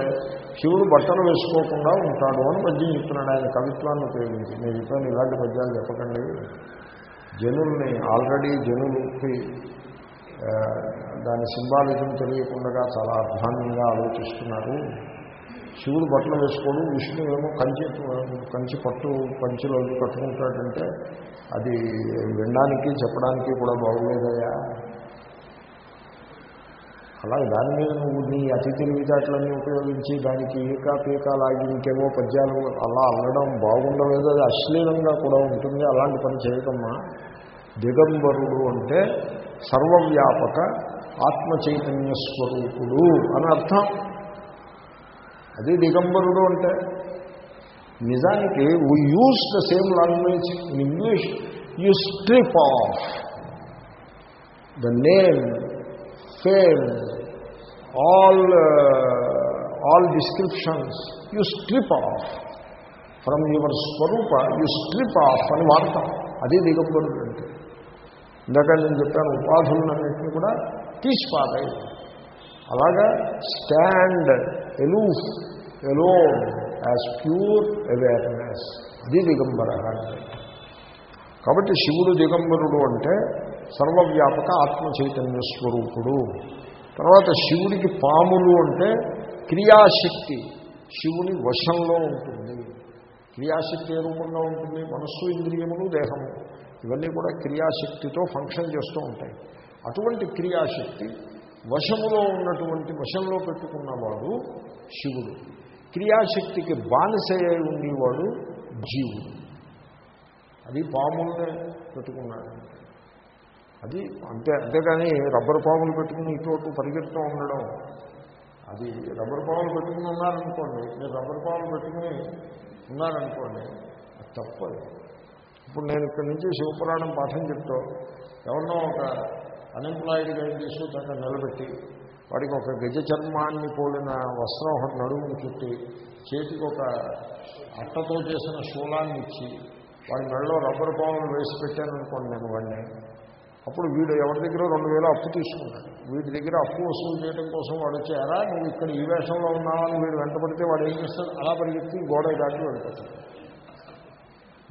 శివుడు బట్టలు వేసుకోకుండా ఉంటాడు అని పద్యం చెప్తున్నాడు ఆయన కవిత్వాన్ని ఉపయోగించి. నేను చెప్పాను ఇలాంటి పద్యాలు చెప్పకండి. జనుల్ని ఆల్రెడీ జనులకి దాని సింబాలిజం తెలియకుండా చాలా అధ్వాన్యంగా ఆలోచిస్తున్నారు. శివుడు బట్టలు వేసుకోడు విష్ణు ఏమో కంచి కంచి పట్టు పంచిలో కట్టుకుంటాడంటే అది వినడానికి చెప్పడానికి కూడా బాగులేదయా అలాగే దాని మీద నువ్వు నీ అతి తెలివితేటలన్నీ ఉపయోగించి దానికి ఈకా పీకా లాగి ఇంకేమో పద్యాలు అలా అల్లడం బాగుండలేదు. అది అశ్లీలంగా కూడా ఉంటుంది. అలాంటి పని చేయకమ్మా. దిగంబరుడు అంటే సర్వవ్యాపక ఆత్మ చైతన్య స్వరూపుడు అని అర్థం. అది దిగంబరుడు అంటే నిజానికి we use the same language in English. You strip off the name fame all all descriptions you strip off from your Swaroopa you strip off అని వాడతాం. అది దిగంబరుడు అంటే ఇందాక నేను చెప్పాను ఉపాధులన్నింటినీ కూడా తీసిపారాయి అలాగా stand aloof alone as pure awareness అది దిగంబర అంటే. కాబట్టి శివుడు దిగంబరుడు అంటే సర్వవ్యాపక ఆత్మ చైతన్య స్వరూపుడు. తర్వాత శివుడికి పాములు అంటే క్రియాశక్తి. శివుని వశంలో ఉంటుంది. క్రియాశక్తి ఏ రూపంగా ఉంటుంది? మనస్సు ఇంద్రియములు దేహము. ఇవన్నీ కూడా క్రియాశక్తితో ఫంక్షన్ చేస్తూ ఉంటాయి. అటువంటి క్రియాశక్తి వశములో ఉన్నటువంటి వశంలో పెట్టుకున్నవాడు శివుడు. క్రియాశక్తికి బానిసయ్య ఉండేవాడు జీవుడు. అది పాముల్ని పెట్టుకున్నాడు. అది అంతే అంతేగాని రబ్బర్ పాములు పెట్టుకుని ఇటువంటి పరిగెడుతూ ఉండడం అది రబ్బర్ పాములు పెట్టుకుని ఉన్నారనుకోండి మీరు రబ్బర్ పాములు పెట్టుకుని ఉన్నారనుకోండి అది తప్పదు. ఇప్పుడు నేను ఇక్కడి నుంచి శివపురాణం పాఠం చెప్తూ ఎవరినో ఒక అన్ఎంప్లాయిడ్గా చేసి అక్కడ నిలబెట్టి వాడికి ఒక గజ చర్మాన్ని పోలిన వస్త్రం ఒకటి నడుమును చుట్టి చేతికి ఒక అట్టతో చేసిన శూలాన్ని ఇచ్చి వాడి మెడలో రబ్బర్ పాములు వేసి పెట్టాననుకోండి నేను వాడిని అప్పుడు వీడు ఎవరి దగ్గర రెండు వేలు అప్పు తీసుకున్నాడు. వీడి దగ్గర అప్పు వసూలు చేయడం కోసం వాడు వచ్చారా? నువ్వు ఇక్కడ ఈ వేషంలో ఉన్నావని వీడు వెంటబడితే వాడు ఏం చేస్తాడు? అలా పరిగెత్తి గోడ దాటి వెళ్ళిపోతాడు.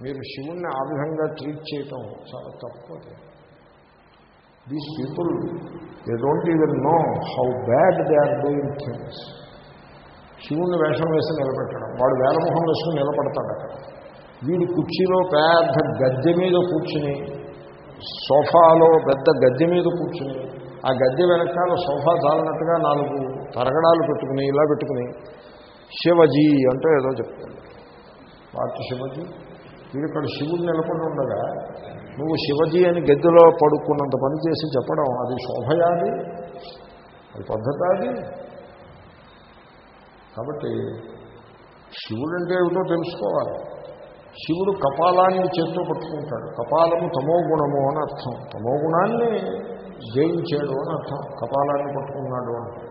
మీరు శివుణ్ణి ఆ విధంగా ట్రీట్ చేయటం చాలా తప్పు these people they don't even know how bad they are doing things శివుణ్ణి వేషం వేసి నిలబెట్టడం వాడు వేలమొహం వేసుకుని నిలబడతాడు అక్కడ. వీడి కుర్చీలో పెద్ద గద్దె మీద కూర్చుని సోఫాలో పెద్ద గద్దె మీద కూర్చుని ఆ గద్దె వెనకాల సోఫా చాలనట్టుగా నాలుగు తరగడాలు పెట్టుకుని ఇలా పెట్టుకుని శివజీ అంటే ఏదో చెప్తాడు. వాటి శివజీ? వీడు ఇక్కడ శివుడు నిలబడి ఉండగా నువ్వు శివజీ అని గద్దెలో పడుకున్నంత పని చేసి చెప్పడం అది శోభయాది? అది పద్ధత అది కాబట్టి శివుడు అంటే ఏమిటో తెలుసుకోవాలి. శివుడు కపాలాన్ని చేత్తో పట్టుకుంటాడు. కపాలము తమో గుణము అని అర్థం. తమో గుణాన్ని జయించాడు అని అర్థం. కపాలాన్ని పట్టుకున్నాడు అంటే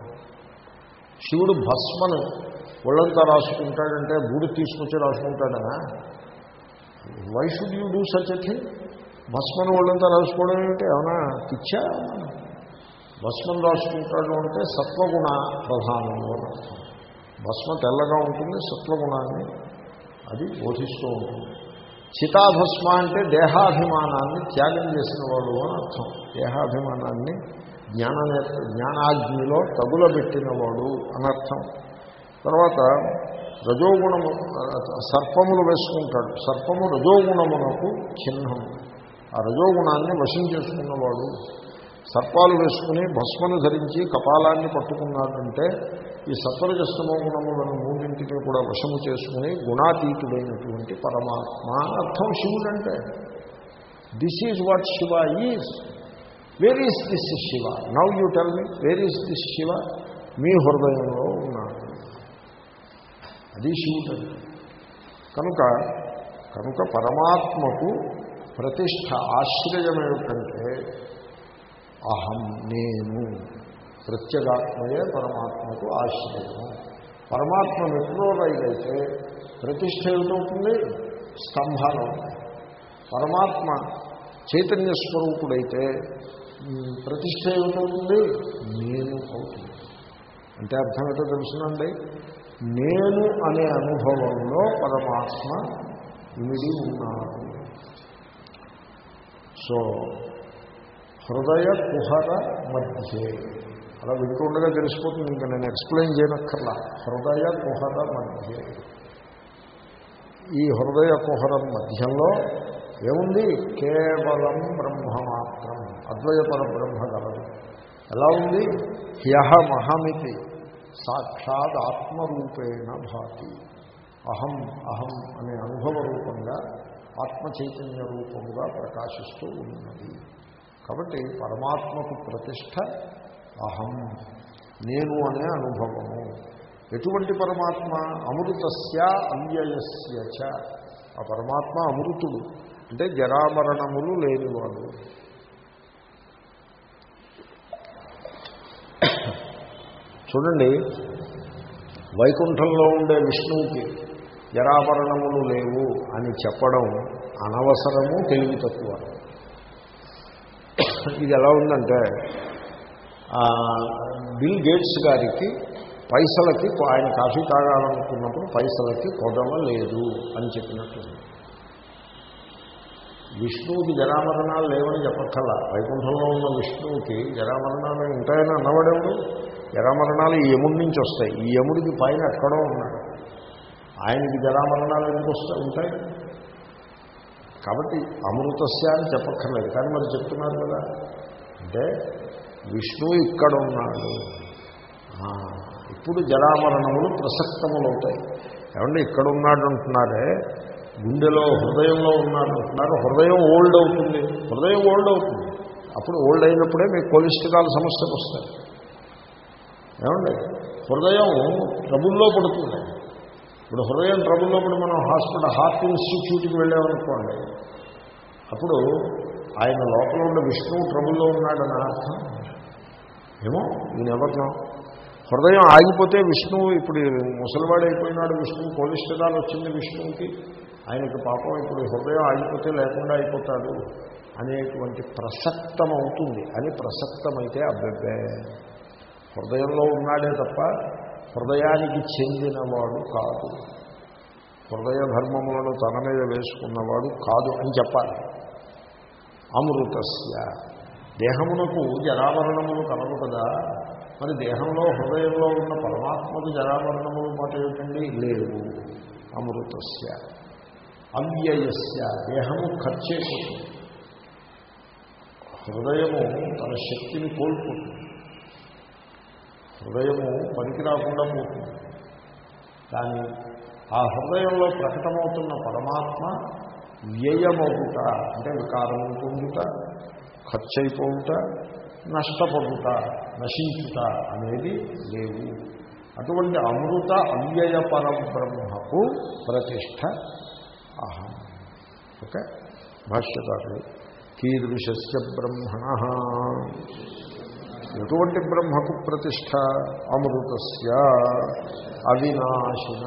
శివుడు భస్మను ఒళ్ళంతా రాసుకుంటాడంటే బూడి తీసుకొచ్చి రాసుకుంటాడనా why should you do such thing భస్మను ఒళ్ళంతా రాసుకోవడం ఏమిటి? ఏమన్నా పిచ్చా? భస్మం రాసుకుంటాడు అంటే సత్వగుణ ప్రధానము అని అర్థం. భస్మ తెల్లగా ఉంటుంది సత్వగుణాన్ని అది బోధిస్తూ ఉంటుంది. చితాభస్మ అంటే దేహాభిమానాన్ని త్యాగం చేసిన వాళ్ళు అని అర్థం. దేహాభిమానాన్ని జ్ఞాన జ్ఞానాగ్నిలో తగులబెట్టినవాడు అనర్థం తర్వాత రజోగుణము సర్పములు వేసుకుంటాడు. సర్పము రజోగుణమునకు చిహ్నం. ఆ రజోగుణాన్ని వశం చేసుకున్నవాడు సర్పాలు వేసుకుని భస్మను ధరించి కపాలాన్ని పట్టుకున్నాడంటే ఈ సత్వరజస్తమో గుణములను మూడింటిని కూడా వశము చేసుకుని గుణాతీతుడైనటువంటి పరమాత్మ అర్థం శివుడు అంటే this is what Shiva is where is this Shiva now you tell me where is this Shiva మీ హృదయంలో ఉన్నాడు. అది శివుడు కనుక కనుక పరమాత్మకు ప్రతిష్ట ఆశ్రయం ఏమిటంటే అహం నేను. ప్రత్యేగాత్మయే పరమాత్మకు ఆశ్రయము పరమాత్మ మెట్రోరైడ్ అయితే ప్రతిష్ట ఏమిటవుతుంది? స్తంభాలు. పరమాత్మ చైతన్య స్వరూపుడైతే ప్రతిష్ట ఏమిటవుతుంది? నేను అవుతుంది. అంటే అర్థం ఏంటో తెలుసునండి. నేను అనే అనుభవంలో పరమాత్మ ఇమిడి ఉన్నాడు. సో హృదయ కుహర మధ్యే. అలా వింటుండగా తెలిసిపోతుంది ఇంకా నేను ఎక్స్ప్లెయిన్ చేయనక్కర్లా. హృదయ కుహర మధ్య. ఈ హృదయ కుహరం మధ్యంలో ఏముంది? కేవలం బ్రహ్మ మాత్రం అద్వయపర బ్రహ్మ గలదు. ఎలా ఉంది? హ్యహమహమితి సాక్షాత్ ఆత్మరూపేణ భాతి. అహం అహం అనే అనుభవ రూపంగా ఆత్మ చైతన్య రూపముగా ప్రకాశిస్తూ ఉన్నది. కాబట్టి పరమాత్మకు ప్రతిష్ట అహం నేను అనే అనుభవము. ఎటువంటి పరమాత్మ? అమృతస్య అవ్యయస్య చ. ఆ పరమాత్మ అమృతుడు. అంటే జరామరణములు లేనివాడు. చూడండి వైకుంఠంలో ఉండే విష్ణువుకి జరాభరణములు లేవు అని చెప్పడం అనవసరము తెలివి తక్కువ ఇది ఎలా ఉందంటే బిల్ గేట్స్ గారికి పైసలకి ఆయన కాఫీ తాగాలనుకున్నప్పుడు పైసలకి కొదవ లేదు అని చెప్పినట్టు విష్ణువుకి జరామరణాలు లేవని చెప్పక్కల వైకుంఠంలో ఉన్న విష్ణువుకి జరామరణాలు ఉంటాయని అన్నవాడేవుడు? జరామరణాలు ఈ యముడి నుంచి వస్తాయి. ఈ యముడికి పైన ఎక్కడో ఉన్నాడు. ఆయనకి జరామరణాలు ఎందుకు వస్తాయి ఉంటాయి? కాబట్టి అమృతస్య అని చెప్పక్కర్లేదు. కానీ మరి చెప్తున్నారు కదా. అంటే విష్ణువు ఇక్కడ ఉన్నాడు ఇప్పుడు జరామరణములు ప్రసక్తములు అవుతాయి ఏమంటే ఇక్కడ ఉన్నాడు అంటున్నారే? గుండెలో హృదయంలో ఉన్నాడు అంటున్నారు. హృదయం ఓల్డ్ అవుతుంది. హృదయం ఓల్డ్ అవుతుంది. అప్పుడు ఓల్డ్ అయినప్పుడే మీకు కొలిస్ట్రాల్ సమస్యలు వస్తాయి. ఏమండి హృదయం ట్రబుల్లో పడుతుంది. ఇప్పుడు హృదయం ట్రబుల్లో మనం హాస్పిటల్ హార్ట్ ఇన్స్టిట్యూట్కి వెళ్ళామనుకోండి అప్పుడు ఆయన లోపల ఉన్న విష్ణువు ట్రబుల్లో ఉన్నాడని అర్థం? ఏమో ఈయన ఎవరినో. హృదయం ఆగిపోతే విష్ణువు ఇప్పుడు ముసలివాడు అయిపోయినాడు విష్ణువు కొలిస్ట్రాల్ వచ్చింది విష్ణువుకి. ఆయనకి పాపం ఇప్పుడు హృదయం ఆగిపోతే లేకుండా అయిపోతాడు అనేటువంటి ప్రసక్తం అవుతుంది అని ప్రసక్తమైతే అబ్బెబ్బే. హృదయంలో ఉన్నాడే తప్ప హృదయానికి చెందినవాడు కాదు. హృదయ ధర్మములను తన మీద వేసుకున్నవాడు కాదు అని చెప్పాలి. అమృతస్య. దేహమునకు జరామరణములు కలవు కదా. మరి దేహంలో హృదయంలో ఉన్న పరమాత్మకు జరామరణములు మాట ఏమిటండి? లేవు. అమృతస్య. అవ్యయస్య. దేహము ఖర్చేపోతుంది హృదయము తన శక్తిని కోల్పోతుంది. హృదయము పనికి రాకుండా పోతుంది. కానీ ఆ హృదయంలో ప్రకటమవుతున్న పరమాత్మ వ్యయమవుట అంటే వికారము పొందుట ఖర్చు అయిపోవుట నష్టపడుట నశించుట అనేది లేవు. అటువంటి అమృత అవ్యయ పరబ్రహ్మకు ప్రతిష్ట అహం. ఓకే? భాష్యకారులు కీదృశస్య బ్రహ్మణ. ఎటువంటి బ్రహ్మకు ప్రతిష్ట? అమృతస్య. అవినాశిన.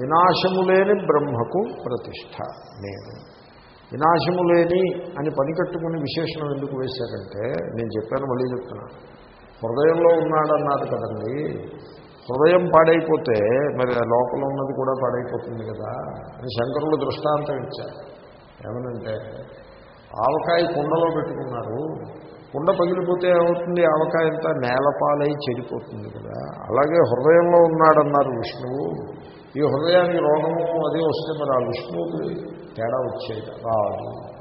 వినాశము లేని బ్రహ్మకు ప్రతిష్ట నేను. వినాశము లేని అని పనికట్టుకుని విశేషణం ఎందుకు వేశారంటే నేను చెప్పాను మళ్ళీ చెప్తున్నా. హృదయంలో ఉన్నాడన్నారు కదండి. హృదయం పాడైపోతే మరి లోపల ఉన్నది కూడా పాడైపోతుంది కదా అని శంకరులు దృష్టాంతం ఇచ్చారు. ఏమనంటే ఆవకాయ కుండలో పెట్టుకున్నారు. కుండ పగిలిపోతే ఏమవుతుంది? ఆవకాయ అంతా నేలపాలై చెడిపోతుంది కదా. అలాగే హృదయంలో ఉన్నాడన్నారు విష్ణువు. ఈ హృదయానికి రోగము అదే వస్తే మరి ఆ విష్ణువుకి తేడా వచ్చేది. రాదు.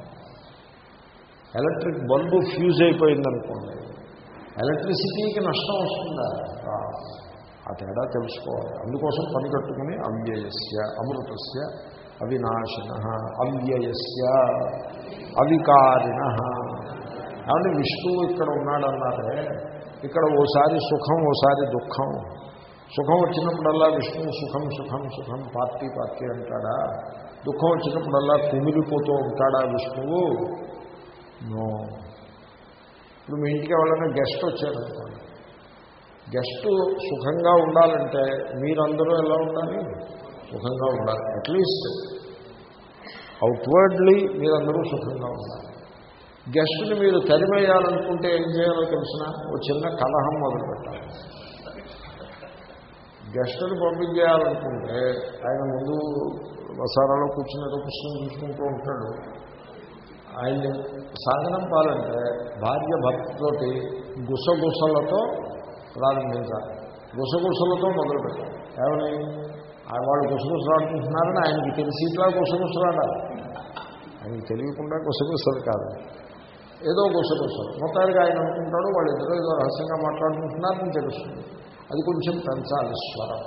ఎలక్ట్రిక్ బల్బు ఫ్యూజ్ అయిపోయిందనుకోండి. ఎలక్ట్రిసిటీకి నష్టం వస్తుందా? రాదు. ఆ తేడా తెలుసుకోవాలి. అందుకోసం పని కట్టుకుని అవ్యయస్య అమృతస్య అవినాశిన అవ్యయస్య అవికారిణ. కాబట్టి విష్ణువు ఇక్కడ ఉన్నాడన్నారే ఇక్కడ ఓసారి సుఖం ఓసారి దుఃఖం. సుఖం వచ్చినప్పుడల్లా విష్ణువు సుఖం సుఖం సుఖం పార్టీ పార్టీ అంటాడా? దుఃఖం వచ్చినప్పుడల్లా కుమిలిపోతూ ఉంటాడా విష్ణువు? నో. ఇప్పుడు మీ ఇంటికి ఎవరైనా గెస్ట్ వచ్చారనుకోండి. గెస్ట్ సుఖంగా ఉండాలంటే మీరందరూ ఎలా ఉండాలి? సుఖంగా ఉండాలి అట్లీస్ట్. అవుట్వర్డ్లీ మీరందరూ సుఖంగా ఉండాలి. గెస్టుని మీరు తరిమేయాలనుకుంటే ఏం చేయాలో తెలిసిన? ఓ చిన్న కలహం మొదలుపెట్టాలి. గెస్టుని పంపించేయాలనుకుంటే ఆయన ముందు వసారాలో కూర్చుని పుస్తకం చూసుకుంటూ ఉంటాడు. ఆయన్ని సాగనంపాలంటే భార్య భర్తతోటి గుసగుసలతో ప్రారంభించాలి. గుసగుసలతో మొదలుపెట్టాలి. ఏమని? వాళ్ళు గుసగుసలాడుకుంటున్నారని ఆయనకి తెలిసి ఇట్లా గుసగుసలాడాలి. ఆయనకి తెలియకుండా గుసగుసలు కాదు. ఏదో గుసగుసలు మొత్తానికి ఆయన అనుకుంటాడు వాళ్ళిద్దరూ ఏదో రహస్యంగా మాట్లాడుకుంటున్నారని తెలుస్తుంది. అది కొంచెం పెంచాలి స్వరం.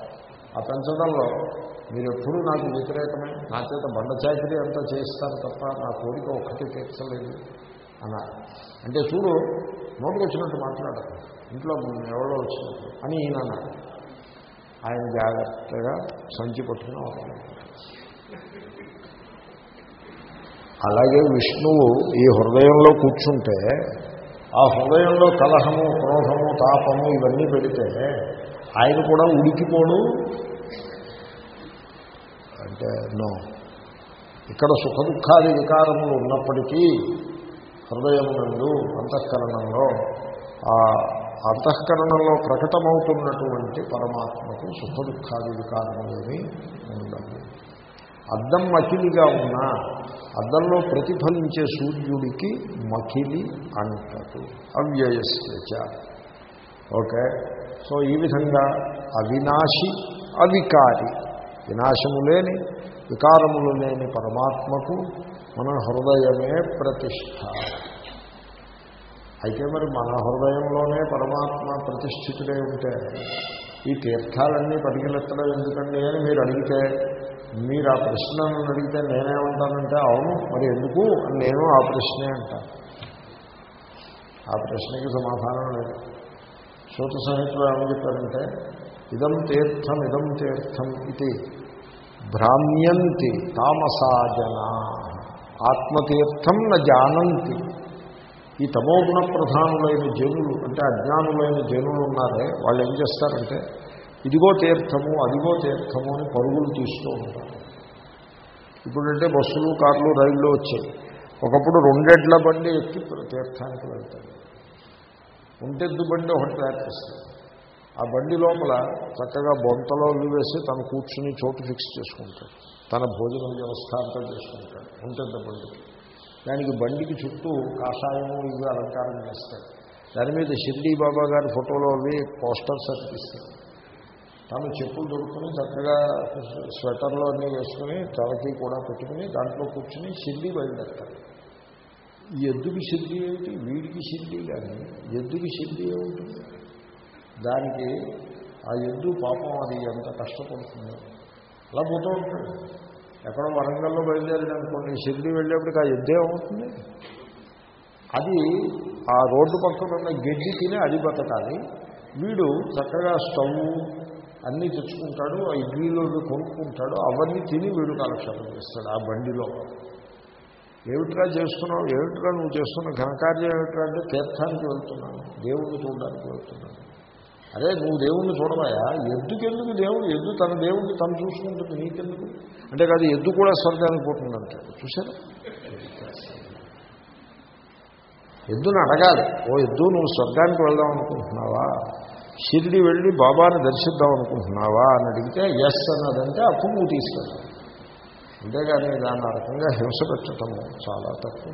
ఆ పెంచడంలో మీరు ఎప్పుడూ నాకు వ్యతిరేకమే. నా చేత బండ చాకరీ అంతా చేస్తారు తప్ప నా కోరిక ఒక్కటి తీర్చలేదు అన్నారు అంటే చూడు నోటికి వచ్చినట్టు మాట్లాడరు ఇంట్లో ఎవరో వచ్చినట్టు అని ఈయన ఆయన జాగ్రత్తగా సంచి పట్టుకుని అలాగే విష్ణువు ఈ హృదయంలో కూర్చుంటే ఆ హృదయంలో కలహము క్రోధము తాపము ఇవన్నీ పెడితే ఆయన కూడా ఉడికిపోడు. అంటే నో. ఇక్కడ సుఖ దుఃఖాది వికారములు ఉన్నప్పటికీ హృదయం నుండి అంతఃకరణంలో ఆ అంతఃకరణంలో ప్రకటమవుతున్నటువంటి పరమాత్మకు సుఖ దుఃఖాది వికారములేమి ఉండవు. అద్దం మకిలిగా ఉన్నా అద్దంలో ప్రతిఫలించే సూర్యుడికి మకిలి అంటదు అవ్యయస్యచ ఓకే? సో ఈ విధంగా అవినాశి అవికారి. వినాశము లేని వికారములు లేని పరమాత్మకు మన హృదయమే ప్రతిష్ట. అయితే మరి మన హృదయంలోనే పరమాత్మ ప్రతిష్ఠితుడే ఉంటే ఈ తీర్థాలన్నీ పరిగెలెత్తడం ఎందుకండి అని మీరు అడిగితే మీరు ఆ ప్రశ్నను అడిగితే నేనేమంటానంటే అవును మరి ఎందుకు? అని నేను ఆ ప్రశ్నే అంటాను ఆ ప్రశ్నకి సమాధానం లేదు. సూత సంహితలో ఏమని చెప్పారంటే ఇదం తీర్థం ఇదం తీర్థం ఇది భ్రామ్యంతి తామసాజనా ఆత్మతీర్థం న జానంతి. ఈ తమోగుణ ప్రధానులైన జనులు అంటే అజ్ఞానులైన జనులు ఉన్నారే వాళ్ళు ఏం చేస్తారంటే ఇదిగో తీర్థము అదిగో తీర్థము అని పరుగులు తీస్తూ ఉంటారు. ఇప్పుడంటే బస్సులు కార్లు రైళ్ళు వచ్చాయి. ఒకప్పుడు రెండెడ్ల బండి ఎక్కి తీర్థానికి వెళ్తారు. ఒంటెద్దు బండి ఒకటి తయారు ఆ బండి లోపల చక్కగా బొంతలో వేసి తను కూర్చుని చోటు ఫిక్స్ చేసుకుంటాడు. తన భోజనం వ్యవస్థ అంతా చేసుకుంటాడు. ఒంటెద్ద బండికి దానికి బండికి చుట్టూ కాషాయము ఇవి అలంకారం చేస్తాడు దాని మీద షిర్డీ బాబా గారి ఫోటోలో అవి పోస్టర్స్ అతికిస్తాడు తాను చెప్పులు దొరుకుని చక్కగా స్వెటర్లో అన్నీ వేసుకుని తలకి కూడా పెట్టుకుని దాంట్లో కూర్చుని సిద్ధి బయలుదేరతాడు ఈ ఎద్దుకి సిద్ధి ఏమిటి? వీడికి సిద్ధి కానీ ఎద్దుకి సిద్ధి ఏమిటి? దానికి ఆ ఎద్దు పాపం అది ఎంత కష్టపడుతుంది? అలా పోతూ ఉంటాడు ఎక్కడో వరంగల్లో బయలుదేరాడు అనుకోండి షిరిడి వెళ్ళేప్పటికి ఆ ఎద్దే అవుతుంది. అది ఆ రోడ్డు పక్కన ఉన్న గడ్డి తిని అది బతకాలి. వీడు చక్కగా స్టవ్ అన్నీ తెచ్చుకుంటాడు ఆ ఇడ్లీలో కొనుక్కుంటాడు అవన్నీ తిని వీడు కాలక్షేపం చేస్తాడు ఆ బండిలో. ఏమిట్రా చేస్తున్నావు? ఏమిట్రా నువ్వు చేస్తున్న ఘనకార్యం ఏమిట్రా అంటే తీర్థానికి వెళ్తున్నాను దేవుణ్ణి చూడడానికి వెళ్తున్నాను. అరే నువ్వు దేవుణ్ణి చూడవాయా ఎద్దుకెందుకు దేవుడు? ఎద్దు తన దేవుణ్ణి తను చూసుకుంటుంది? నీకెందుకు? అంటే కాదు ఎద్దు కూడా స్వర్గానికి పోతుందంటాడు చూసారా ఎద్దును అడగాలి ఓ ఎద్దు నువ్వు స్వర్గానికి వెళ్దాం అనుకుంటున్నావా? షిరిడి వెళ్ళి బాబాని దర్శిద్దాం అనుకుంటున్నావా అని అడిగితే ఎస్ అన్నదంటే అప్పు నువ్వు తీసుకెళ్తావు అంతేగాని దాని ఆ రకంగా హింస పెట్టడము చాలా తక్కువ